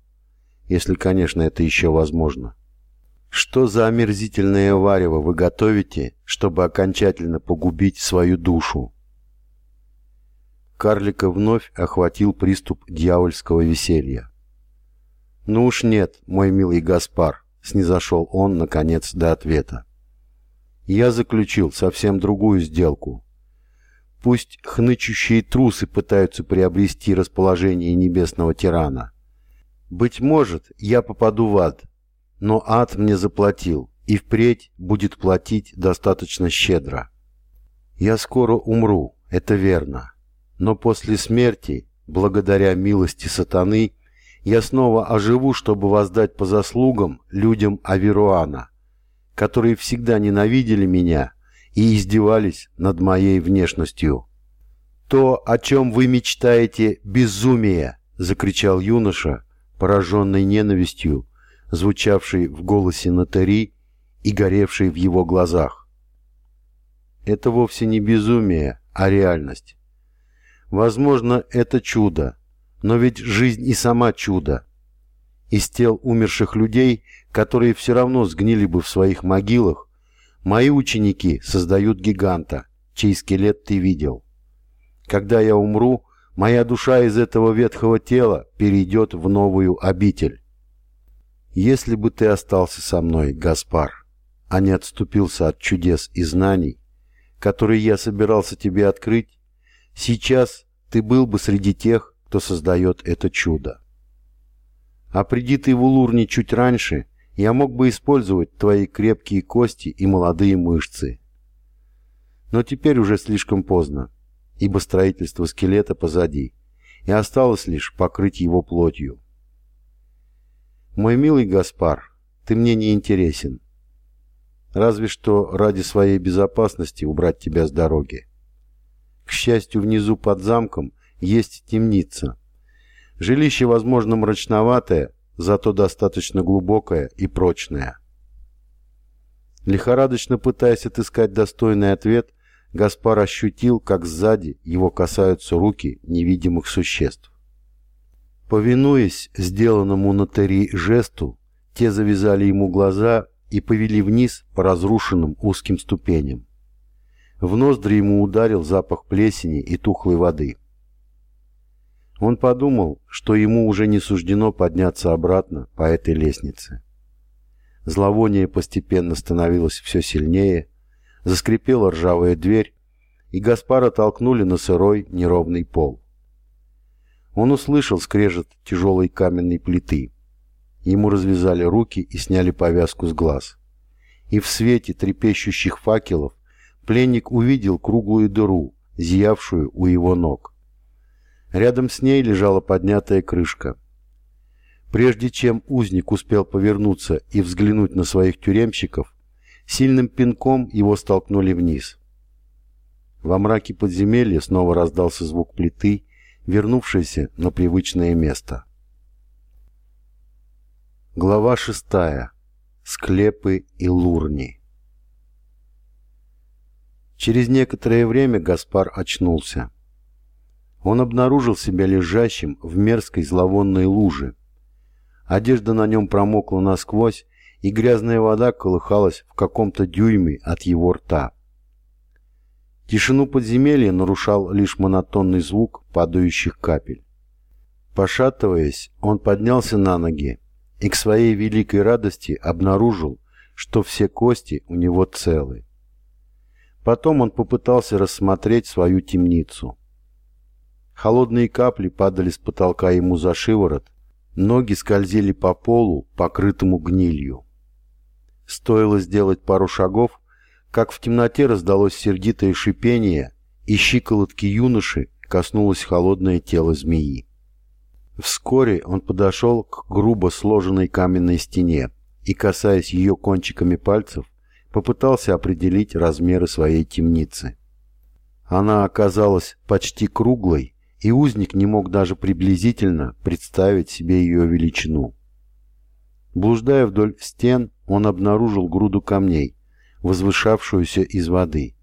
если, конечно, это еще возможно. Что за омерзительное варево вы готовите, чтобы окончательно погубить свою душу?» Карлика вновь охватил приступ дьявольского веселья. «Ну уж нет, мой милый Гаспар», — снизошел он, наконец, до ответа. «Я заключил совсем другую сделку. Пусть хнычущие трусы пытаются приобрести расположение небесного тирана. Быть может, я попаду в ад, но ад мне заплатил, и впредь будет платить достаточно щедро. Я скоро умру, это верно, но после смерти, благодаря милости сатаны, я снова оживу, чтобы воздать по заслугам людям Аверуана, которые всегда ненавидели меня и издевались над моей внешностью. «То, о чем вы мечтаете, безумие!» — закричал юноша, пораженный ненавистью, звучавшей в голосе Натари и горевшей в его глазах. Это вовсе не безумие, а реальность. Возможно, это чудо, но ведь жизнь и сама чудо. Из тел умерших людей, которые все равно сгнили бы в своих могилах, мои ученики создают гиганта, чей скелет ты видел. Когда я умру, моя душа из этого ветхого тела перейдет в новую обитель. Если бы ты остался со мной, Гаспар, а не отступился от чудес и знаний, которые я собирался тебе открыть, сейчас ты был бы среди тех, кто создает это чудо. А приди ты в Улурни чуть раньше, я мог бы использовать твои крепкие кости и молодые мышцы. Но теперь уже слишком поздно, ибо строительство скелета позади, и осталось лишь покрыть его плотью. Мой милый Гаспар, ты мне не интересен. Разве что ради своей безопасности убрать тебя с дороги. К счастью, внизу под замком есть темница. Жилище, возможно, мрачноватое, зато достаточно глубокое и прочное. Лихорадочно пытаясь отыскать достойный ответ, Гаспар ощутил, как сзади его касаются руки невидимых существ. Повинуясь сделанному на Терри жесту, те завязали ему глаза и повели вниз по разрушенным узким ступеням. В ноздри ему ударил запах плесени и тухлой воды. Он подумал, что ему уже не суждено подняться обратно по этой лестнице. Зловоние постепенно становилось все сильнее, заскрипела ржавая дверь, и Гаспара толкнули на сырой неровный пол. Он услышал скрежет тяжелой каменной плиты. Ему развязали руки и сняли повязку с глаз. И в свете трепещущих факелов пленник увидел круглую дыру, зиявшую у его ног. Рядом с ней лежала поднятая крышка. Прежде чем узник успел повернуться и взглянуть на своих тюремщиков, сильным пинком его столкнули вниз. Во мраке подземелья снова раздался звук плиты, вернувшийся на привычное место. Глава шестая. Склепы и лурни. Через некоторое время Гаспар очнулся он обнаружил себя лежащим в мерзкой зловонной луже. Одежда на нем промокла насквозь, и грязная вода колыхалась в каком-то дюйме от его рта. Тишину подземелья нарушал лишь монотонный звук падающих капель. Пошатываясь, он поднялся на ноги и к своей великой радости обнаружил, что все кости у него целы. Потом он попытался рассмотреть свою темницу. Холодные капли падали с потолка ему за шиворот, Ноги скользили по полу, покрытому гнилью. Стоило сделать пару шагов, как в темноте раздалось сердитое шипение, и щиколотки юноши коснулось холодное тело змеи. Вскоре он подошел к грубо сложенной каменной стене и, касаясь ее кончиками пальцев, попытался определить размеры своей темницы. Она оказалась почти круглой, и узник не мог даже приблизительно представить себе ее величину. Блуждая вдоль стен, он обнаружил груду камней, возвышавшуюся из воды,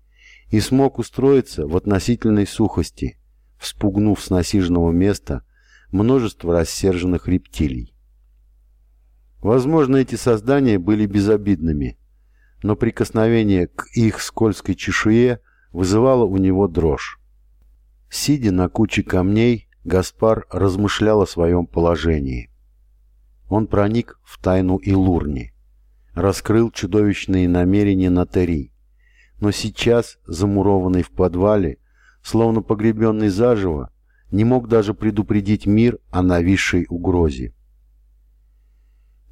и смог устроиться в относительной сухости, вспугнув с насиженного места множество рассерженных рептилий. Возможно, эти создания были безобидными, но прикосновение к их скользкой чешуе вызывало у него дрожь. Сидя на куче камней, Гаспар размышлял о своем положении. Он проник в тайну Илурни, раскрыл чудовищные намерения Натери, но сейчас, замурованный в подвале, словно погребенный заживо, не мог даже предупредить мир о нависшей угрозе.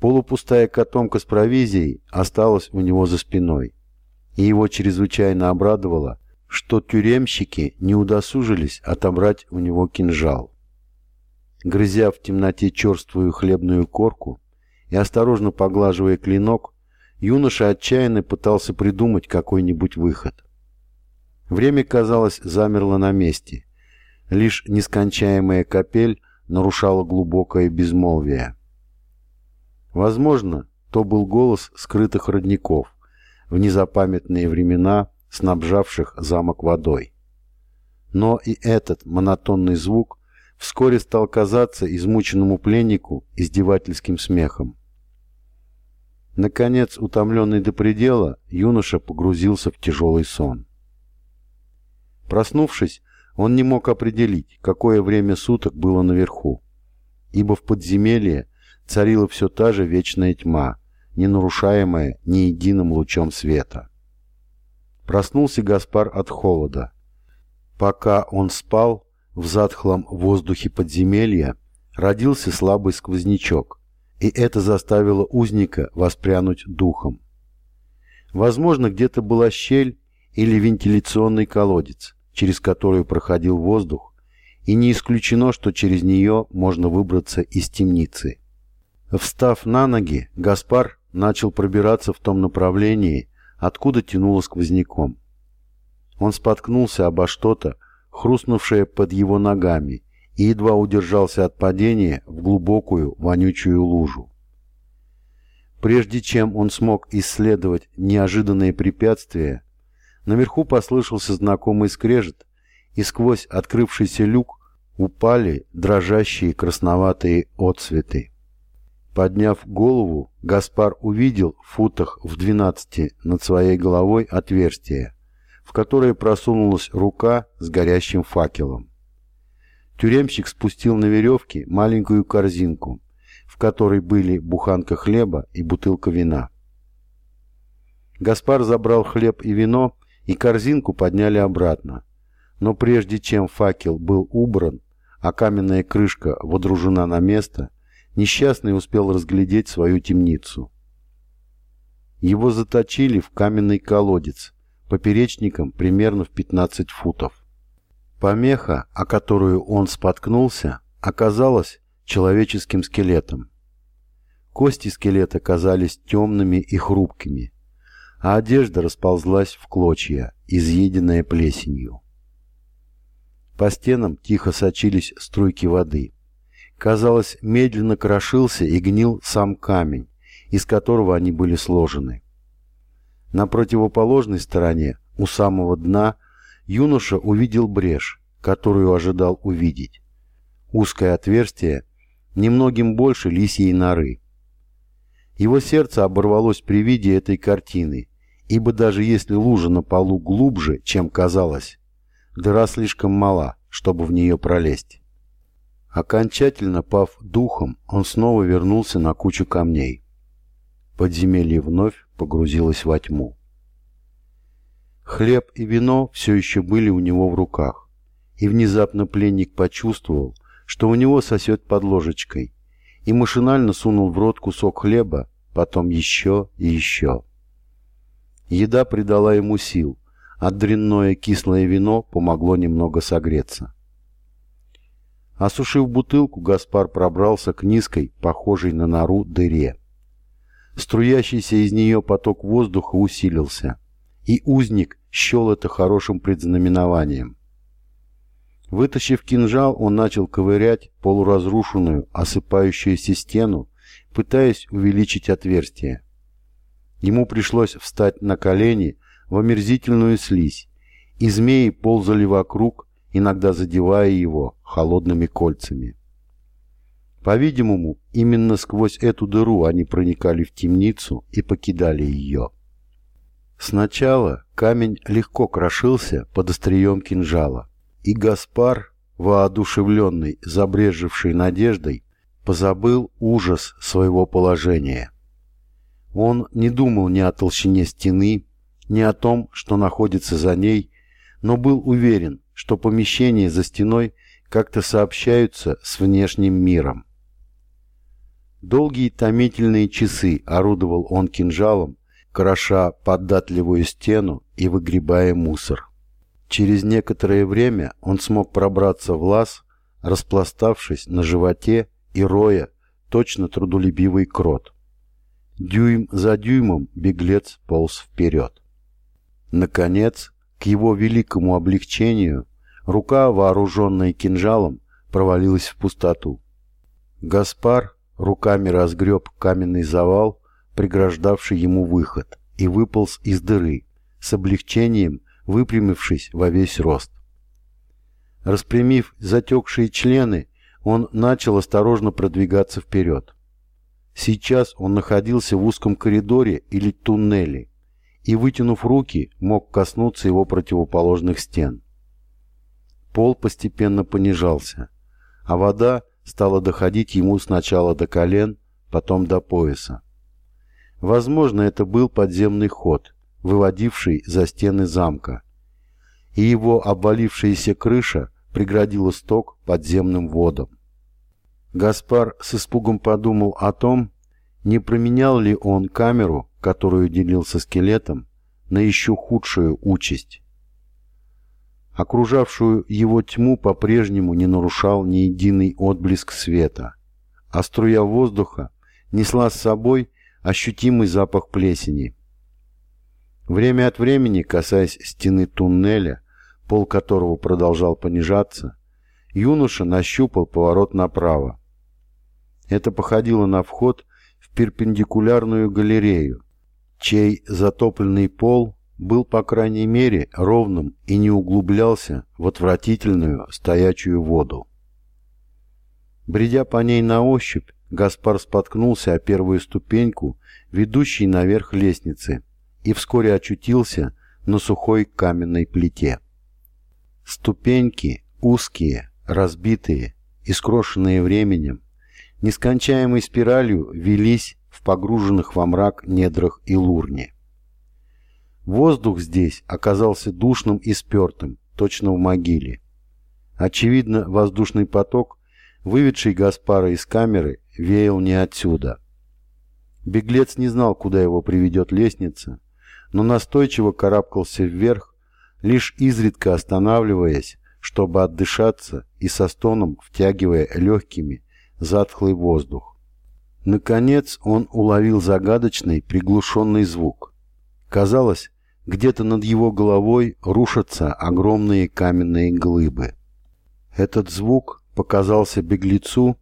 Полупустая котомка с провизией осталась у него за спиной, и его чрезвычайно обрадовало, что тюремщики не удосужились отобрать у него кинжал. Грызя в темноте черствую хлебную корку и осторожно поглаживая клинок, юноша отчаянно пытался придумать какой-нибудь выход. Время, казалось, замерло на месте. Лишь нескончаемая капель нарушала глубокое безмолвие. Возможно, то был голос скрытых родников в незапамятные времена, снабжавших замок водой. Но и этот монотонный звук вскоре стал казаться измученному пленнику издевательским смехом. Наконец, утомленный до предела, юноша погрузился в тяжелый сон. Проснувшись, он не мог определить, какое время суток было наверху, ибо в подземелье царила все та же вечная тьма, не нарушаемая ни единым лучом света. Проснулся Гаспар от холода. Пока он спал, в затхлом воздухе подземелья родился слабый сквознячок, и это заставило узника воспрянуть духом. Возможно, где-то была щель или вентиляционный колодец, через который проходил воздух, и не исключено, что через нее можно выбраться из темницы. Встав на ноги, Гаспар начал пробираться в том направлении, откуда тянуло сквозняком. Он споткнулся обо что-то, хрустнувшее под его ногами, и едва удержался от падения в глубокую вонючую лужу. Прежде чем он смог исследовать неожиданные препятствия, наверху послышался знакомый скрежет, и сквозь открывшийся люк упали дрожащие красноватые отцветы. Подняв голову, Гаспар увидел в футах в двенадцати над своей головой отверстие, в которое просунулась рука с горящим факелом. Тюремщик спустил на веревке маленькую корзинку, в которой были буханка хлеба и бутылка вина. Гаспар забрал хлеб и вино, и корзинку подняли обратно. Но прежде чем факел был убран, а каменная крышка водружена на место, несчастный успел разглядеть свою темницу. Его заточили в каменный колодец, поперечником примерно в 15 футов. Помеха, о которую он споткнулся, оказалась человеческим скелетом. Кости скелета казались темными и хрупкими, а одежда расползлась в клочья, изъеденная плесенью. По стенам тихо сочились струйки воды. Казалось, медленно крошился и гнил сам камень, из которого они были сложены. На противоположной стороне, у самого дна, юноша увидел брешь, которую ожидал увидеть. Узкое отверстие, немногим больше лисьей норы. Его сердце оборвалось при виде этой картины, ибо даже если лужа на полу глубже, чем казалось, дыра слишком мала, чтобы в нее пролезть. Окончательно пав духом, он снова вернулся на кучу камней. Подземелье вновь погрузилось во тьму. Хлеб и вино все еще были у него в руках, и внезапно пленник почувствовал, что у него сосет под ложечкой, и машинально сунул в рот кусок хлеба, потом еще и еще. Еда придала ему сил, а дрянное кислое вино помогло немного согреться. Осушив бутылку, Гаспар пробрался к низкой, похожей на нору, дыре. Струящийся из нее поток воздуха усилился, и узник счел это хорошим предзнаменованием. Вытащив кинжал, он начал ковырять полуразрушенную, осыпающуюся стену, пытаясь увеличить отверстие. Ему пришлось встать на колени в омерзительную слизь, и змеи ползали вокруг, иногда задевая его холодными кольцами. По-видимому, именно сквозь эту дыру они проникали в темницу и покидали ее. Сначала камень легко крошился под острием кинжала, и Гаспар, воодушевленный, забрежевший надеждой, позабыл ужас своего положения. Он не думал ни о толщине стены, ни о том, что находится за ней, но был уверен, что помещения за стеной как-то сообщаются с внешним миром. Долгие томительные часы орудовал он кинжалом, кроша податливую стену и выгребая мусор. Через некоторое время он смог пробраться в лаз, распластавшись на животе и роя точно трудолюбивый крот. Дюйм за дюймом беглец полз вперед. Наконец, к его великому облегчению, рука, вооруженная кинжалом, провалилась в пустоту. Гаспар руками разгреб каменный завал, преграждавший ему выход, и выполз из дыры, с облегчением выпрямившись во весь рост. Распрямив затекшие члены, он начал осторожно продвигаться вперед. Сейчас он находился в узком коридоре или туннеле, и, вытянув руки, мог коснуться его противоположных стен. Пол постепенно понижался, а вода стала доходить ему сначала до колен, потом до пояса. Возможно, это был подземный ход, выводивший за стены замка, и его обвалившаяся крыша преградила сток подземным водам. Гаспар с испугом подумал о том, не променял ли он камеру, которую делил со скелетом, на еще худшую участь. Окружавшую его тьму по-прежнему не нарушал ни единый отблеск света, а струя воздуха несла с собой ощутимый запах плесени. Время от времени, касаясь стены туннеля, пол которого продолжал понижаться, юноша нащупал поворот направо. Это походило на вход перпендикулярную галерею, чей затопленный пол был, по крайней мере, ровным и не углублялся в отвратительную стоячую воду. Бредя по ней на ощупь, Гаспар споткнулся о первую ступеньку, ведущей наверх лестницы, и вскоре очутился на сухой каменной плите. Ступеньки узкие, разбитые, искрошенные временем, нескончаемой спиралью велись в погруженных во мрак недрах и лурне. Воздух здесь оказался душным и спертым, точно в могиле. Очевидно, воздушный поток, выведший Гаспара из камеры, веял не отсюда. Беглец не знал, куда его приведет лестница, но настойчиво карабкался вверх, лишь изредка останавливаясь, чтобы отдышаться и со стоном втягивая легкими затхлый воздух. Наконец он уловил загадочный приглушенный звук. Казалось, где-то над его головой рушатся огромные каменные глыбы. Этот звук показался беглецу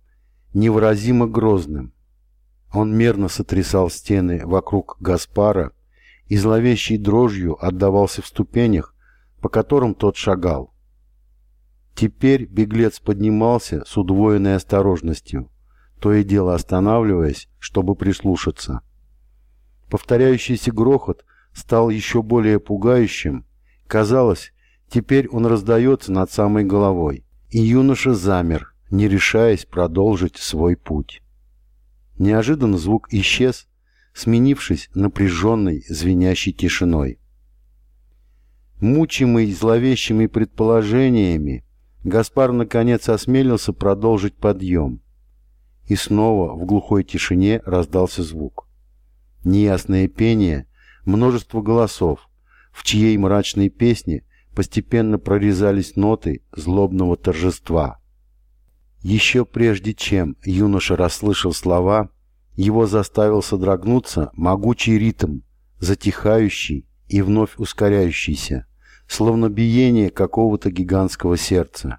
невыразимо грозным. Он мерно сотрясал стены вокруг Гаспара и зловещей дрожью отдавался в ступенях, по которым тот шагал. Теперь беглец поднимался с удвоенной осторожностью, то и дело останавливаясь, чтобы прислушаться. Повторяющийся грохот стал еще более пугающим. Казалось, теперь он раздается над самой головой, и юноша замер, не решаясь продолжить свой путь. Неожиданно звук исчез, сменившись напряженной звенящей тишиной. Мучимый зловещими предположениями, Гаспар наконец осмелился продолжить подъем и снова в глухой тишине раздался звук. Неясное пение, множество голосов, в чьей мрачной песне постепенно прорезались ноты злобного торжества. Еще прежде чем юноша расслышал слова, его заставил содрогнуться могучий ритм, затихающий и вновь ускоряющийся, словно биение какого-то гигантского сердца.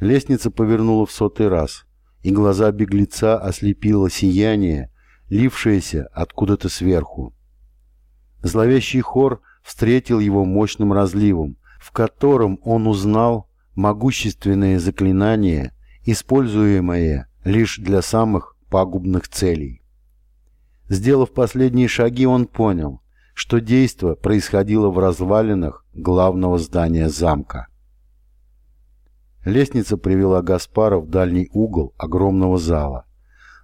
Лестница повернула в сотый раз, и глаза беглеца ослепило сияние, лившееся откуда-то сверху. Зловещий хор встретил его мощным разливом, в котором он узнал могущественные заклинания, используемые лишь для самых пагубных целей. Сделав последние шаги, он понял, что действо происходило в развалинах главного здания замка. Лестница привела Гаспара в дальний угол огромного зала,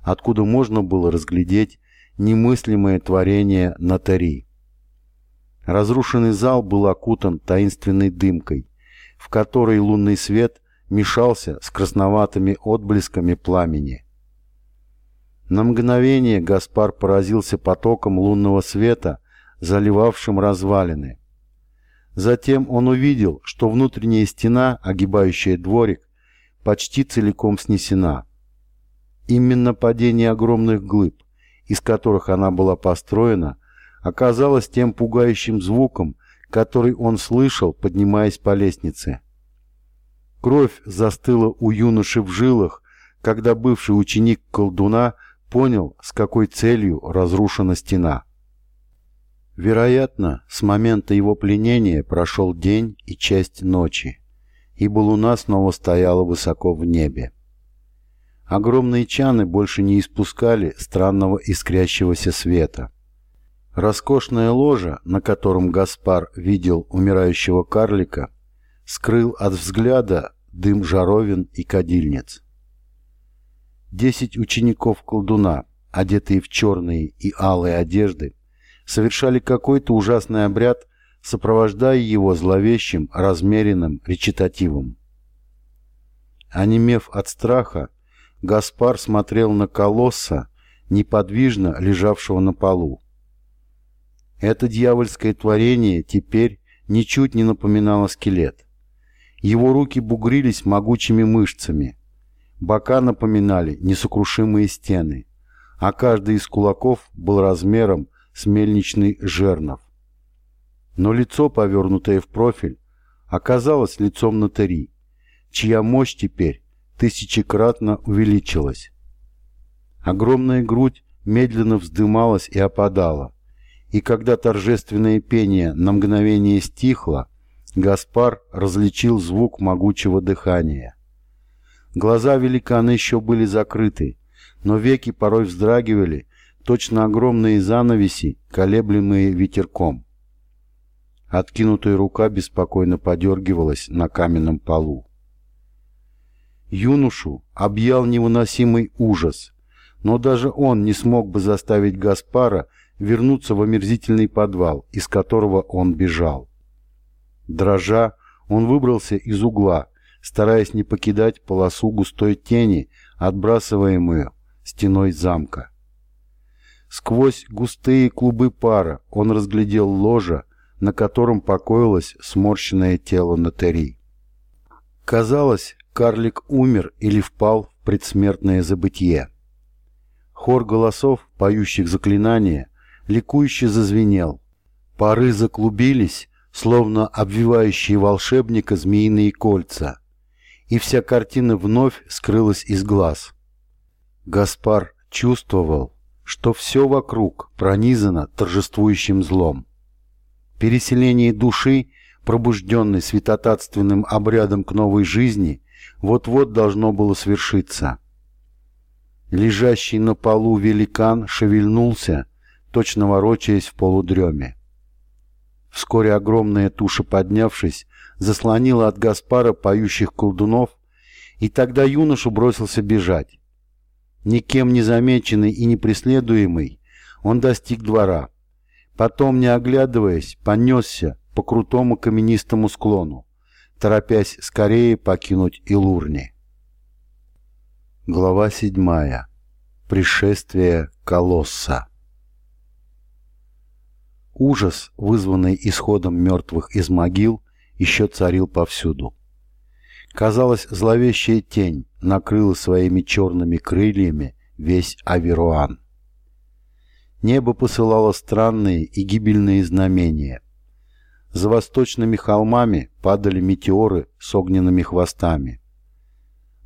откуда можно было разглядеть немыслимое творение Натари. Разрушенный зал был окутан таинственной дымкой, в которой лунный свет мешался с красноватыми отблесками пламени. На мгновение Гаспар поразился потоком лунного света, заливавшим развалины. Затем он увидел, что внутренняя стена, огибающая дворик, почти целиком снесена. Именно падение огромных глыб, из которых она была построена, оказалось тем пугающим звуком, который он слышал, поднимаясь по лестнице. Кровь застыла у юноши в жилах, когда бывший ученик колдуна понял, с какой целью разрушена стена. Вероятно, с момента его пленения прошел день и часть ночи, ибо луна снова стояла высоко в небе. Огромные чаны больше не испускали странного искрящегося света. Роскошная ложа, на котором Гаспар видел умирающего карлика, скрыл от взгляда дым жаровин и кадильниц. Десять учеников колдуна, одетые в черные и алые одежды, совершали какой-то ужасный обряд, сопровождая его зловещим, размеренным речитативом. Онемев от страха, Гаспар смотрел на колосса, неподвижно лежавшего на полу. Это дьявольское творение теперь ничуть не напоминало скелет. Его руки бугрились могучими мышцами. Бока напоминали несокрушимые стены, а каждый из кулаков был размером с мельничный жернов. Но лицо, повернутое в профиль, оказалось лицом Натари, чья мощь теперь тысячекратно увеличилась. Огромная грудь медленно вздымалась и опадала, и когда торжественное пение на мгновение стихло, Гаспар различил звук могучего дыхания. Глаза великана еще были закрыты, но веки порой вздрагивали точно огромные занавеси, колеблемые ветерком. Откинутая рука беспокойно подергивалась на каменном полу. Юношу объял невыносимый ужас, но даже он не смог бы заставить Гаспара вернуться в омерзительный подвал, из которого он бежал. Дрожа, он выбрался из угла, стараясь не покидать полосу густой тени, отбрасываемую стеной замка. Сквозь густые клубы пара он разглядел ложа, на котором покоилось сморщенное тело Натери. Казалось, карлик умер или впал в предсмертное забытье. Хор голосов, поющих заклинания, ликующе зазвенел. Пары заклубились, словно обвивающие волшебника змеиные кольца, и вся картина вновь скрылась из глаз. Гаспар чувствовал, что все вокруг пронизано торжествующим злом. Переселение души, пробужденной святотатственным обрядом к новой жизни, вот-вот должно было свершиться. Лежащий на полу великан шевельнулся, точно ворочаясь в полудреме. Вскоре огромная туша, поднявшись, заслонила от Гаспара поющих колдунов, и тогда юноша бросился бежать. Никем не замеченный и не преследуемый, он достиг двора. Потом, не оглядываясь, понесся по крутому каменистому склону, торопясь скорее покинуть Илурни. Глава 7. Пришествие Колосса. Ужас, вызванный исходом мертвых из могил, еще царил повсюду. Казалось, зловещая тень накрыла своими черными крыльями весь Аверуан. Небо посылало странные и гибельные знамения. За восточными холмами падали метеоры с огненными хвостами.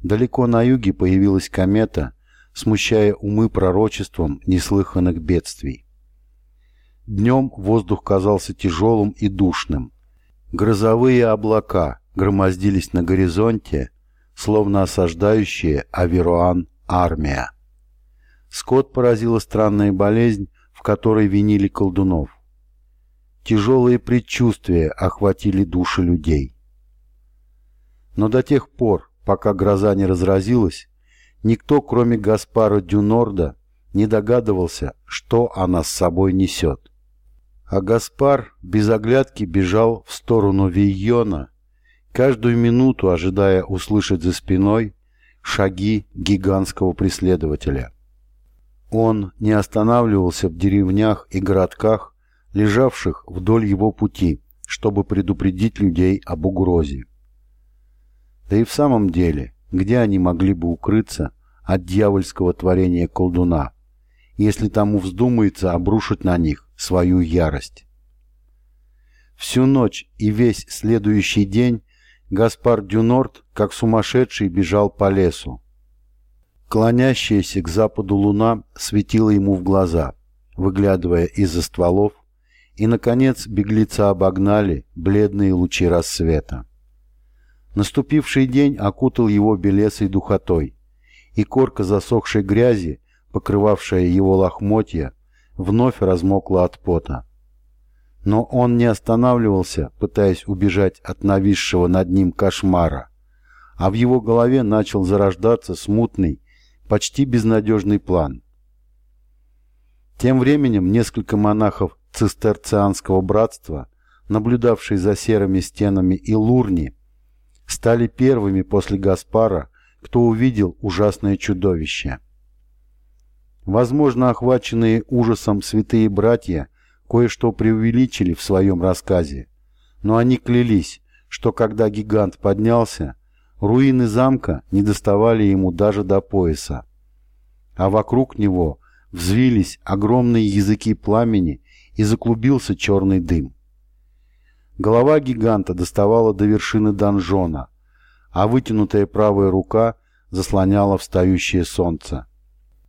Далеко на юге появилась комета, смущая умы пророчеством неслыханных бедствий. Днем воздух казался тяжелым и душным. Грозовые облака громоздились на горизонте, словно осаждающие Аверуан армия. Скот поразила странная болезнь, в которой винили колдунов. Тяжелые предчувствия охватили души людей. Но до тех пор, Пока гроза не разразилась, никто, кроме Гаспара Дюнорда, не догадывался, что она с собой несет. А Гаспар без оглядки бежал в сторону Вийона, каждую минуту ожидая услышать за спиной шаги гигантского преследователя. Он не останавливался в деревнях и городках, лежавших вдоль его пути, чтобы предупредить людей об угрозе. Да и в самом деле, где они могли бы укрыться от дьявольского творения колдуна, если тому вздумается обрушить на них свою ярость? Всю ночь и весь следующий день Гаспар Дюнорт, как сумасшедший, бежал по лесу. Клонящаяся к западу луна светила ему в глаза, выглядывая из-за стволов, и, наконец, беглеца обогнали бледные лучи рассвета. Наступивший день окутал его белесой духотой, и корка засохшей грязи, покрывавшая его лохмотья, вновь размокла от пота. Но он не останавливался, пытаясь убежать от нависшего над ним кошмара, а в его голове начал зарождаться смутный, почти безнадежный план. Тем временем несколько монахов цистерцианского братства, наблюдавшие за серыми стенами Илурни, стали первыми после Гаспара, кто увидел ужасное чудовище. Возможно, охваченные ужасом святые братья кое-что преувеличили в своем рассказе, но они клялись, что когда гигант поднялся, руины замка не доставали ему даже до пояса, а вокруг него взвились огромные языки пламени и заклубился черный дым. Голова гиганта доставала до вершины донжона, а вытянутая правая рука заслоняла встающее солнце.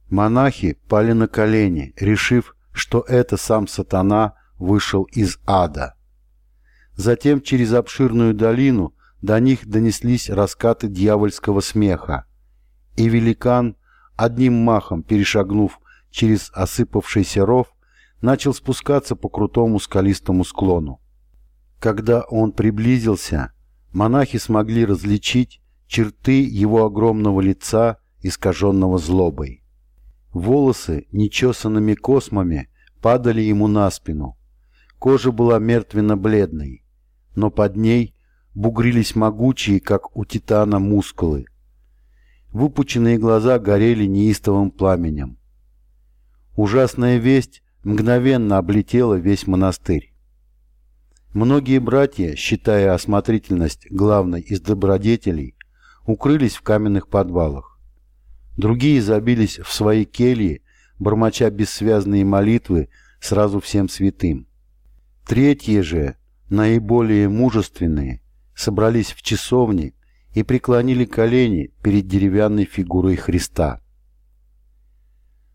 Монахи пали на колени, решив, что это сам сатана вышел из ада. Затем через обширную долину до них донеслись раскаты дьявольского смеха, и великан, одним махом перешагнув через осыпавшийся ров, начал спускаться по крутому скалистому склону. Когда он приблизился, монахи смогли различить черты его огромного лица, искаженного злобой. Волосы нечесанными космами падали ему на спину. Кожа была мертвенно-бледной, но под ней бугрились могучие, как у титана, мускулы. Выпученные глаза горели неистовым пламенем. Ужасная весть мгновенно облетела весь монастырь. Многие братья, считая осмотрительность главной из добродетелей, укрылись в каменных подвалах. Другие забились в свои кельи, бормоча бессвязные молитвы сразу всем святым. Третьи же, наиболее мужественные, собрались в часовне и преклонили колени перед деревянной фигурой Христа.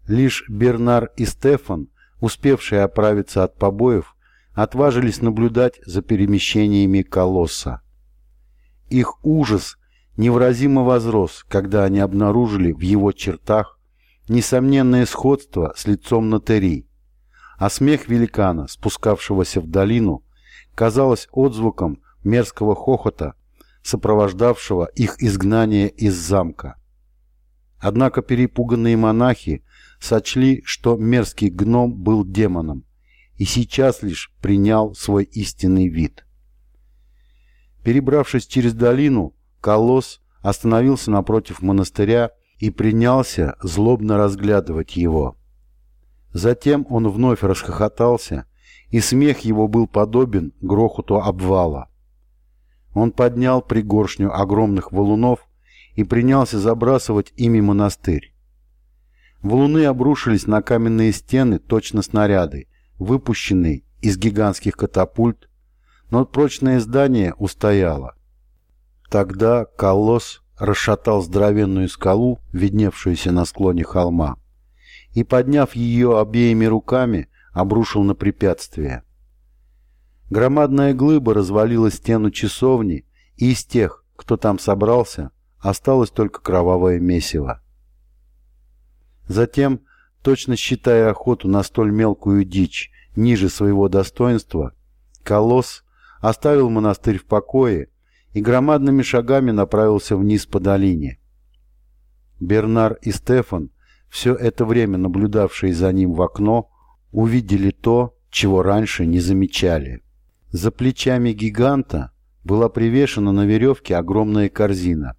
Лишь Бернар и Стефан, успевшие оправиться от побоев, отважились наблюдать за перемещениями колосса. Их ужас невыразимо возрос, когда они обнаружили в его чертах несомненное сходство с лицом Натери, а смех великана, спускавшегося в долину, казалось отзвуком мерзкого хохота, сопровождавшего их изгнание из замка. Однако перепуганные монахи сочли, что мерзкий гном был демоном, и сейчас лишь принял свой истинный вид. Перебравшись через долину, колосс остановился напротив монастыря и принялся злобно разглядывать его. Затем он вновь расхохотался, и смех его был подобен грохоту обвала. Он поднял пригоршню огромных валунов и принялся забрасывать ими монастырь. Валуны обрушились на каменные стены точно снаряды, выпущенные из гигантских катапульт, но прочное здание устояло. Тогда колосс расшатал здоровенную скалу, видневшуюся на склоне холма, и, подняв ее обеими руками, обрушил на препятствие. Громадная глыба развалила стену часовни, и из тех, кто там собрался, осталось только кровавое месиво. Затем, точно считая охоту на столь мелкую дичь ниже своего достоинства, Колосс оставил монастырь в покое и громадными шагами направился вниз по долине. Бернар и Стефан, все это время наблюдавшие за ним в окно, увидели то, чего раньше не замечали. За плечами гиганта была привешена на веревке огромная корзина,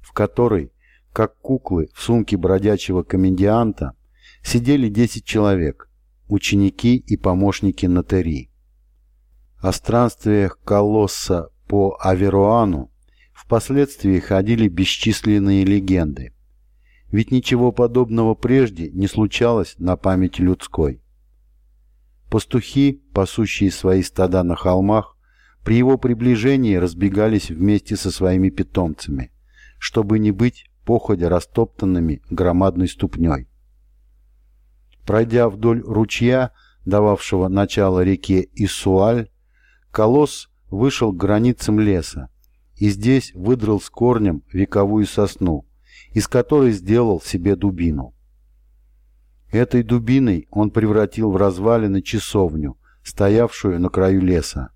в которой, как куклы в сумке бродячего комедианта, сидели 10 человек, ученики и помощники Натери. О странствиях колосса по Аверуану впоследствии ходили бесчисленные легенды. Ведь ничего подобного прежде не случалось на памяти людской. Пастухи, пасущие свои стада на холмах, при его приближении разбегались вместе со своими питомцами, чтобы не быть походя растоптанными громадной ступней. Пройдя вдоль ручья, дававшего начало реке Исуаль, колосс вышел к границам леса и здесь выдрал с корнем вековую сосну, из которой сделал себе дубину. Этой дубиной он превратил в развалины часовню, стоявшую на краю леса.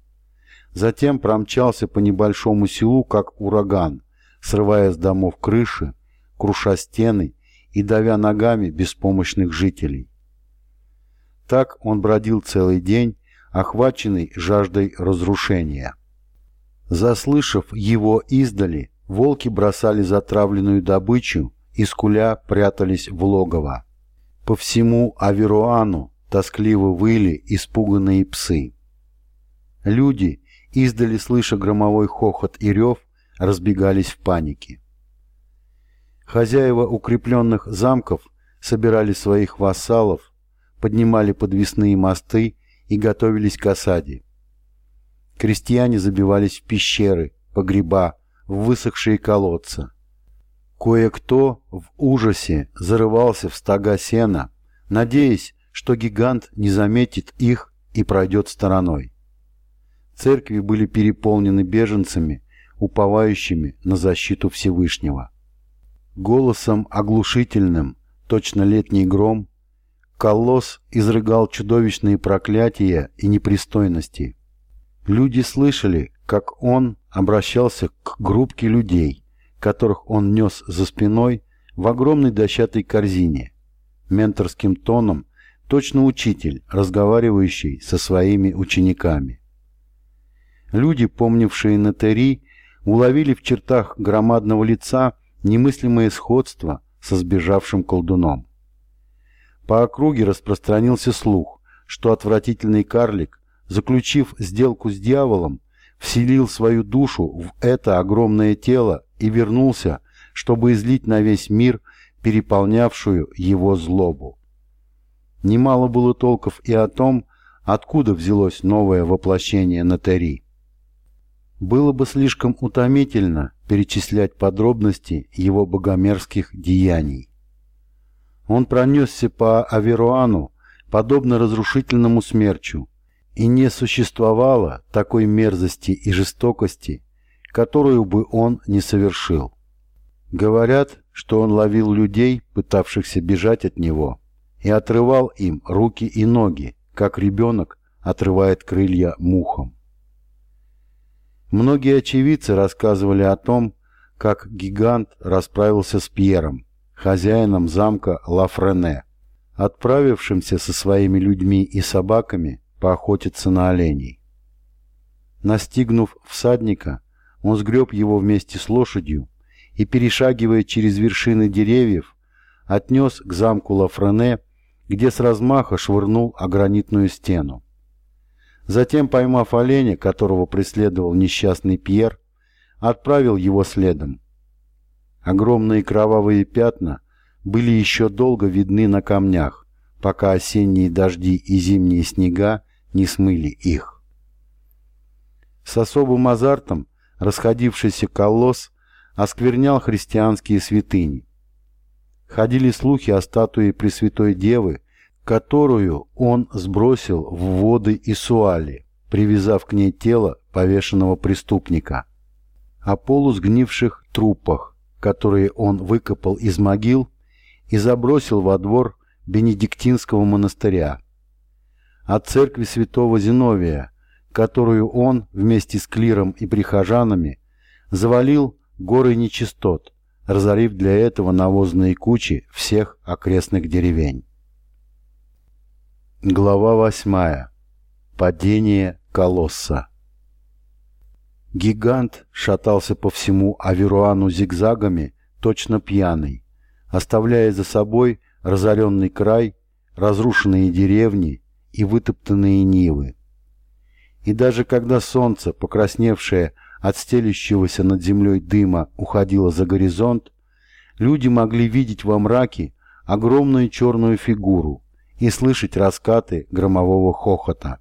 Затем промчался по небольшому селу, как ураган, срывая с домов крыши, круша стены и давя ногами беспомощных жителей. Так он бродил целый день, охваченный жаждой разрушения. Заслышав его издали, волки бросали затравленную добычу и скуля прятались в логово. По всему Аверуану тоскливо выли испуганные псы. Люди, издали слыша громовой хохот и рев, разбегались в панике. Хозяева укрепленных замков собирали своих вассалов, поднимали подвесные мосты и готовились к осаде. Крестьяне забивались в пещеры, погреба, в высохшие колодца. Кое-кто в ужасе зарывался в стога сена, надеясь, что гигант не заметит их и пройдет стороной. Церкви были переполнены беженцами, уповающими на защиту Всевышнего. Голосом оглушительным, точно летний гром, Колосс изрыгал чудовищные проклятия и непристойности. Люди слышали, как он обращался к группке людей, которых он нес за спиной в огромной дощатой корзине, менторским тоном, точно учитель, разговаривающий со своими учениками. Люди, помнившие Натери, уловили в чертах громадного лица немыслимое сходство со сбежавшим колдуном. По округе распространился слух, что отвратительный карлик, заключив сделку с дьяволом, вселил свою душу в это огромное тело и вернулся, чтобы излить на весь мир переполнявшую его злобу. Немало было толков и о том, откуда взялось новое воплощение Натари. Было бы слишком утомительно перечислять подробности его богомерзких деяний. Он пронесся по Аверуану, подобно разрушительному смерчу, и не существовало такой мерзости и жестокости, которую бы он не совершил. Говорят, что он ловил людей, пытавшихся бежать от него, и отрывал им руки и ноги, как ребенок отрывает крылья мухам. Многие очевидцы рассказывали о том, как гигант расправился с Пьером, хозяином замка Лафрене, отправившимся со своими людьми и собаками поохотиться на оленей. Настигнув всадника, он сгреб его вместе с лошадью и, перешагивая через вершины деревьев, отнес к замку Лафрене, где с размаха швырнул о гранитную стену. Затем, поймав оленя, которого преследовал несчастный Пьер, отправил его следом. Огромные кровавые пятна были еще долго видны на камнях, пока осенние дожди и зимние снега не смыли их. С особым азартом расходившийся колосс осквернял христианские святыни. Ходили слухи о статуе Пресвятой Девы, которую он сбросил в воды Исуали, привязав к ней тело повешенного преступника, о полусгнивших трупах, которые он выкопал из могил и забросил во двор Бенедиктинского монастыря, о церкви святого Зиновия, которую он вместе с клиром и прихожанами завалил горы нечистот, разорив для этого навозные кучи всех окрестных деревень. Глава восьмая. Падение колосса. Гигант шатался по всему Аверуану зигзагами, точно пьяный, оставляя за собой разоренный край, разрушенные деревни и вытоптанные нивы. И даже когда солнце, покрасневшее от стелющегося над землей дыма уходило за горизонт, люди могли видеть во мраке огромную черную фигуру и слышать раскаты громового хохота.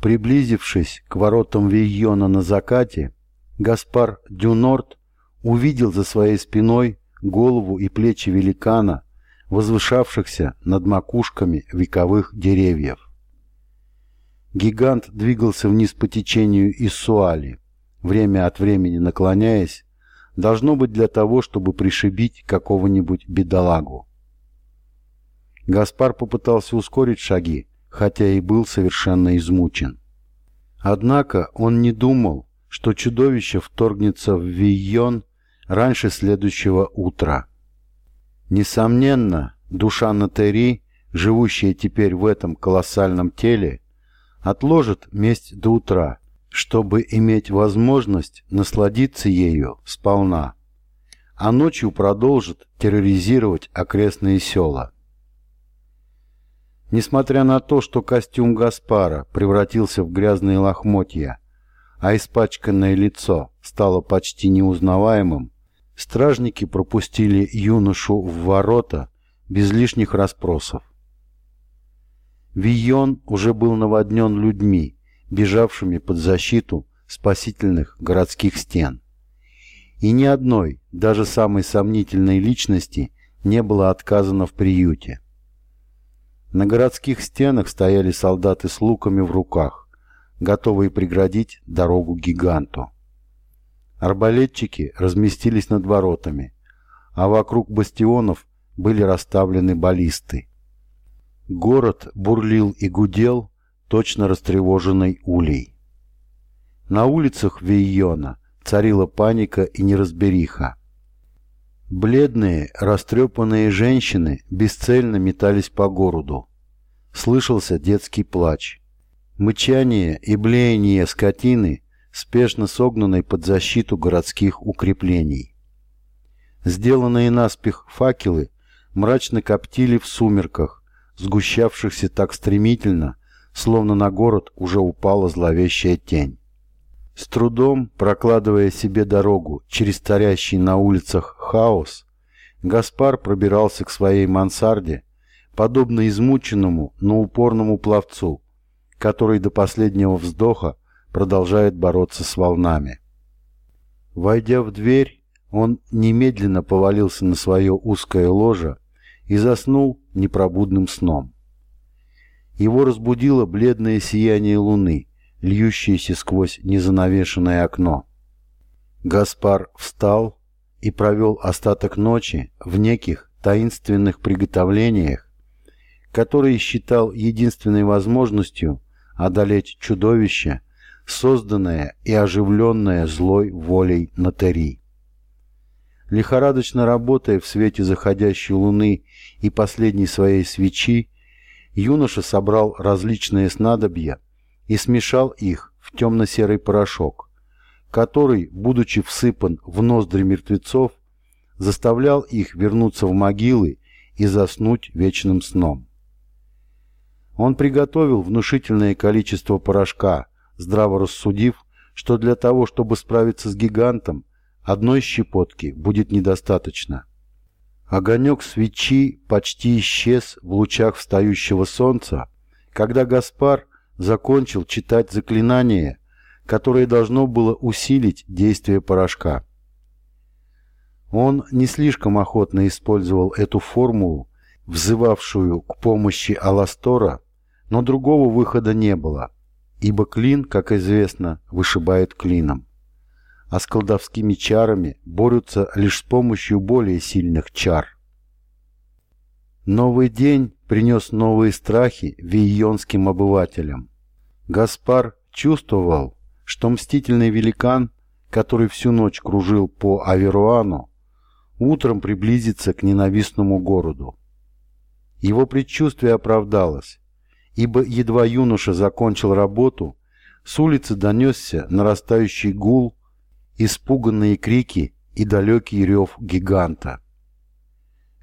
Приблизившись к воротам Вийона на закате, Гаспар Дюнорт увидел за своей спиной голову и плечи великана, возвышавшихся над макушками вековых деревьев. Гигант двигался вниз по течению из Суали время от времени наклоняясь, должно быть для того, чтобы пришибить какого-нибудь бедолагу. Гаспар попытался ускорить шаги, хотя и был совершенно измучен. Однако он не думал, что чудовище вторгнется в Вийон раньше следующего утра. Несомненно, душа Натери, живущая теперь в этом колоссальном теле, отложит месть до утра чтобы иметь возможность насладиться ею сполна, а ночью продолжит терроризировать окрестные села. Несмотря на то, что костюм Гаспара превратился в грязные лохмотья, а испачканное лицо стало почти неузнаваемым, стражники пропустили юношу в ворота без лишних расспросов. Вион уже был наводнен людьми, бежавшими под защиту спасительных городских стен. И ни одной, даже самой сомнительной личности не было отказано в приюте. На городских стенах стояли солдаты с луками в руках, готовые преградить дорогу гиганту. Арбалетчики разместились над воротами, а вокруг бастионов были расставлены баллисты. Город бурлил и гудел, точно растревоженной улей. На улицах Вейона царила паника и неразбериха. Бледные, растрепанные женщины бесцельно метались по городу. Слышался детский плач. Мычание и блеяние скотины, спешно согнанной под защиту городских укреплений. Сделанные наспех факелы мрачно коптили в сумерках, сгущавшихся так стремительно, словно на город уже упала зловещая тень. С трудом, прокладывая себе дорогу через царящий на улицах хаос, Гаспар пробирался к своей мансарде, подобно измученному, но упорному пловцу, который до последнего вздоха продолжает бороться с волнами. Войдя в дверь, он немедленно повалился на свое узкое ложе и заснул непробудным сном. Его разбудило бледное сияние луны, льющееся сквозь незанавешенное окно. Гаспар встал и провел остаток ночи в неких таинственных приготовлениях, которые считал единственной возможностью одолеть чудовище, созданное и оживленное злой волей Натери. Лихорадочно работая в свете заходящей луны и последней своей свечи, юноша собрал различные снадобья и смешал их в темно-серый порошок, который, будучи всыпан в ноздри мертвецов, заставлял их вернуться в могилы и заснуть вечным сном. Он приготовил внушительное количество порошка, здраво рассудив, что для того, чтобы справиться с гигантом, одной щепотки будет недостаточно. Огонек свечи почти исчез в лучах встающего солнца, когда Гаспар закончил читать заклинание, которое должно было усилить действие порошка. Он не слишком охотно использовал эту формулу, взывавшую к помощи Аластора, но другого выхода не было, ибо клин, как известно, вышибает клином. А с колдовскими чарами борются лишь с помощью более сильных чар. Новый день принес новые страхи вийонским обывателям. Гаспар чувствовал, что мстительный великан, который всю ночь кружил по Аверуану, утром приблизится к ненавистному городу. Его предчувствие оправдалось, ибо едва юноша закончил работу, с улицы донесся нарастающий гул, испуганные крики и далекий рев гиганта.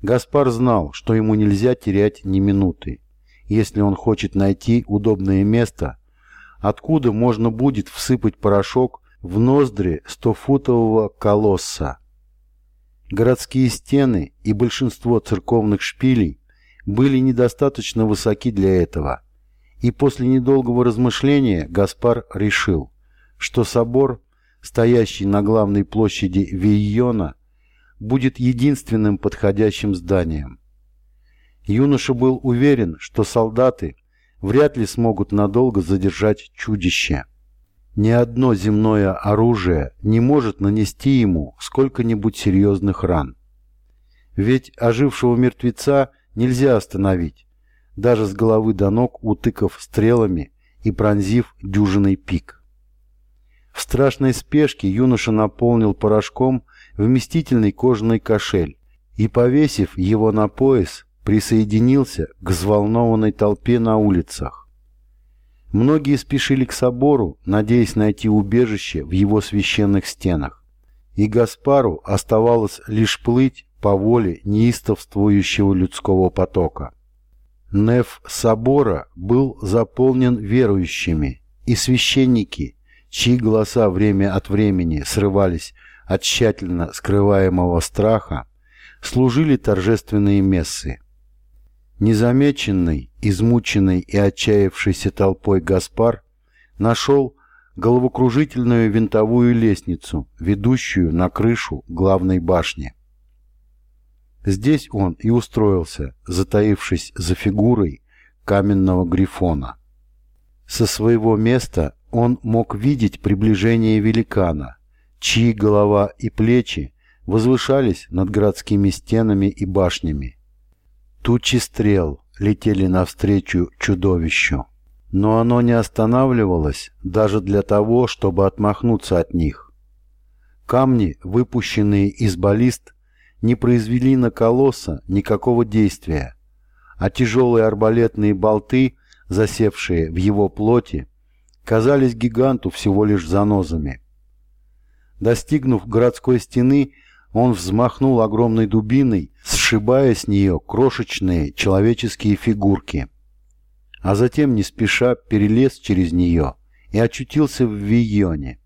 Гаспар знал, что ему нельзя терять ни минуты, если он хочет найти удобное место, откуда можно будет всыпать порошок в ноздри стофутового колосса. Городские стены и большинство церковных шпилей были недостаточно высоки для этого, и после недолгого размышления Гаспар решил, что собор, стоящий на главной площади Вийона, будет единственным подходящим зданием. Юноша был уверен, что солдаты вряд ли смогут надолго задержать чудище. Ни одно земное оружие не может нанести ему сколько-нибудь серьезных ран. Ведь ожившего мертвеца нельзя остановить, даже с головы до ног утыкав стрелами и пронзив дюжиной пик. В страшной спешке юноша наполнил порошком вместительный кожаный кошель и, повесив его на пояс, присоединился к взволнованной толпе на улицах. Многие спешили к собору, надеясь найти убежище в его священных стенах, и Гаспару оставалось лишь плыть по воле неистовствующего людского потока. Неф собора был заполнен верующими, и священники, чьи голоса время от времени срывались от тщательно скрываемого страха, служили торжественные мессы. Незамеченный, измученный и отчаявшийся толпой Гаспар нашел головокружительную винтовую лестницу, ведущую на крышу главной башни. Здесь он и устроился, затаившись за фигурой каменного грифона. Со своего места он мог видеть приближение великана, чьи голова и плечи возвышались над городскими стенами и башнями. Тучи стрел летели навстречу чудовищу, но оно не останавливалось даже для того, чтобы отмахнуться от них. Камни, выпущенные из баллист, не произвели на колосса никакого действия, а тяжелые арбалетные болты, засевшие в его плоти, казались гиганту всего лишь занозами. Достигнув городской стены, он взмахнул огромной дубиной, сшибая с нее крошечные человеческие фигурки, а затем не спеша перелез через нее и очутился в Вийоне.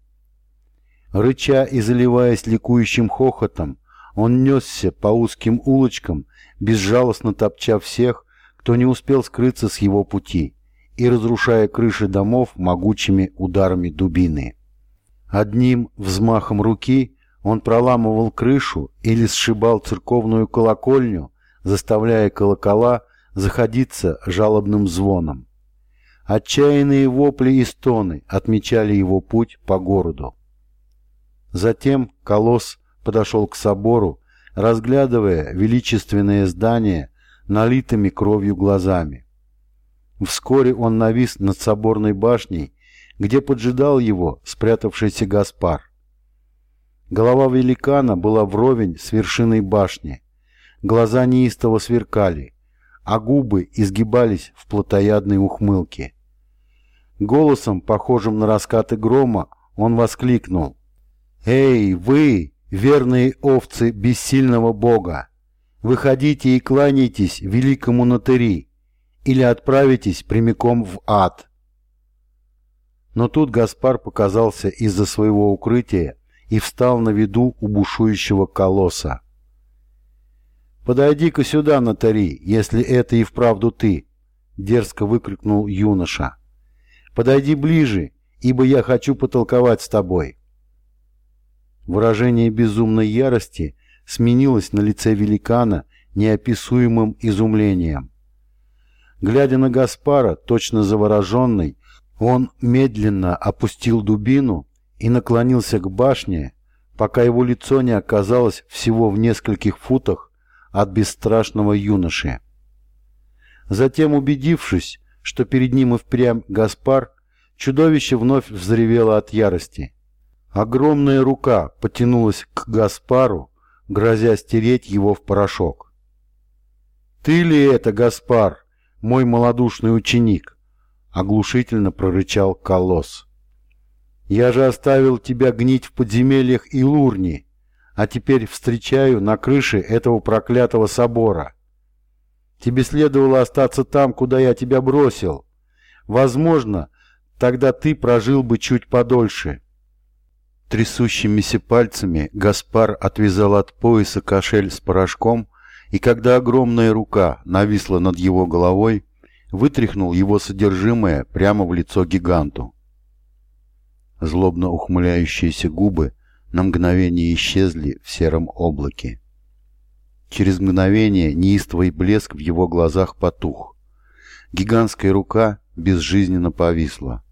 Рыча и заливаясь ликующим хохотом, он несся по узким улочкам, безжалостно топча всех, кто не успел скрыться с его пути, и разрушая крыши домов могучими ударами дубины. Одним взмахом руки он проламывал крышу или сшибал церковную колокольню, заставляя колокола заходиться жалобным звоном. Отчаянные вопли и стоны отмечали его путь по городу. Затем колосс подошел к собору, разглядывая величественное здание налитыми кровью глазами. Вскоре он навис над соборной башней, где поджидал его спрятавшийся Гаспар. Голова великана была вровень с вершиной башни, глаза неистово сверкали, а губы изгибались в плотоядной ухмылке. Голосом, похожим на раскаты грома, он воскликнул «Эй, вы, верные овцы бессильного бога! Выходите и кланяйтесь великому Натыри, или отправитесь прямиком в ад!» Но тут Гаспар показался из-за своего укрытия и встал на виду у бушующего колосса. «Подойди-ка сюда, Натари, если это и вправду ты!» — дерзко выкрикнул юноша. «Подойди ближе, ибо я хочу потолковать с тобой». Выражение безумной ярости сменилось на лице великана неописуемым изумлением. Глядя на Гаспара, точно завороженный, он медленно опустил дубину и наклонился к башне, пока его лицо не оказалось всего в нескольких футах от бесстрашного юноши. Затем, убедившись, что перед ним и впрямь Гаспар, чудовище вновь взревело от ярости. Огромная рука потянулась к Гаспару, грозя стереть его в порошок. «Ты ли это, Гаспар, мой малодушный ученик?» — оглушительно прорычал колосс. «Я же оставил тебя гнить в подземельях и лурни, а теперь встречаю на крыше этого проклятого собора. Тебе следовало остаться там, куда я тебя бросил. Возможно, тогда ты прожил бы чуть подольше». Трясущимися пальцами Гаспар отвязал от пояса кошель с порошком, и когда огромная рука нависла над его головой, вытряхнул его содержимое прямо в лицо гиганту. Злобно ухмыляющиеся губы на мгновение исчезли в сером облаке. Через мгновение неистовый блеск в его глазах потух. Гигантская рука безжизненно повисла.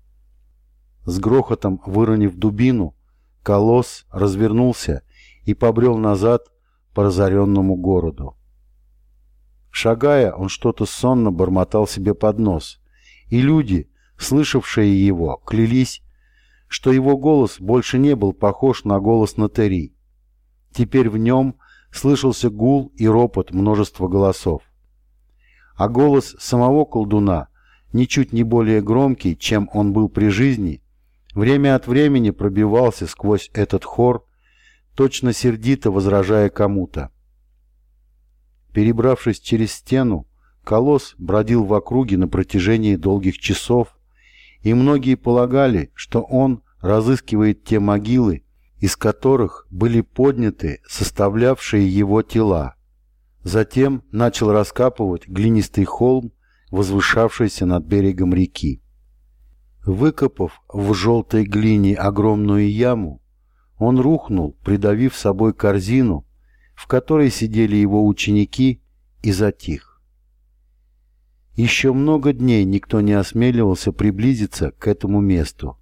С грохотом выронив дубину, колосс развернулся и побрел назад по разоренному городу. Шагая, он что-то сонно бормотал себе под нос, и люди, слышавшие его, клялись, что его голос больше не был похож на голос Натери. Теперь в нем слышался гул и ропот множества голосов. А голос самого колдуна, ничуть не более громкий, чем он был при жизни, время от времени пробивался сквозь этот хор, точно сердито возражая кому-то. Перебравшись через стену, колосс бродил в округе на протяжении долгих часов, и многие полагали, что он разыскивает те могилы, из которых были подняты составлявшие его тела. Затем начал раскапывать глинистый холм, возвышавшийся над берегом реки. Выкопав в желтой глине огромную яму, он рухнул, придавив собой корзину, в которой сидели его ученики, и затих. Еще много дней никто не осмеливался приблизиться к этому месту,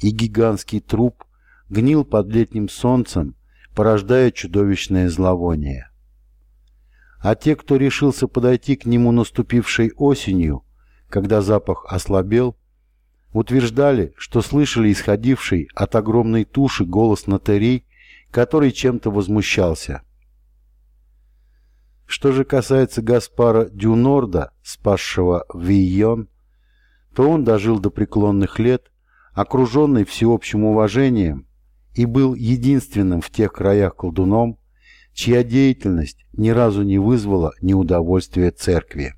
и гигантский труп гнил под летним солнцем, порождая чудовищное зловоние. А те, кто решился подойти к нему наступившей осенью, когда запах ослабел, утверждали, что слышали исходивший от огромной туши голос Натери, который чем-то возмущался – что же касается Гаспара Дюнорда, спасшего Вийон, то он дожил до преклонных лет, окруженный всеобщим уважением, и был единственным в тех краях колдуном, чья деятельность ни разу не вызвала неудовольствия церкви.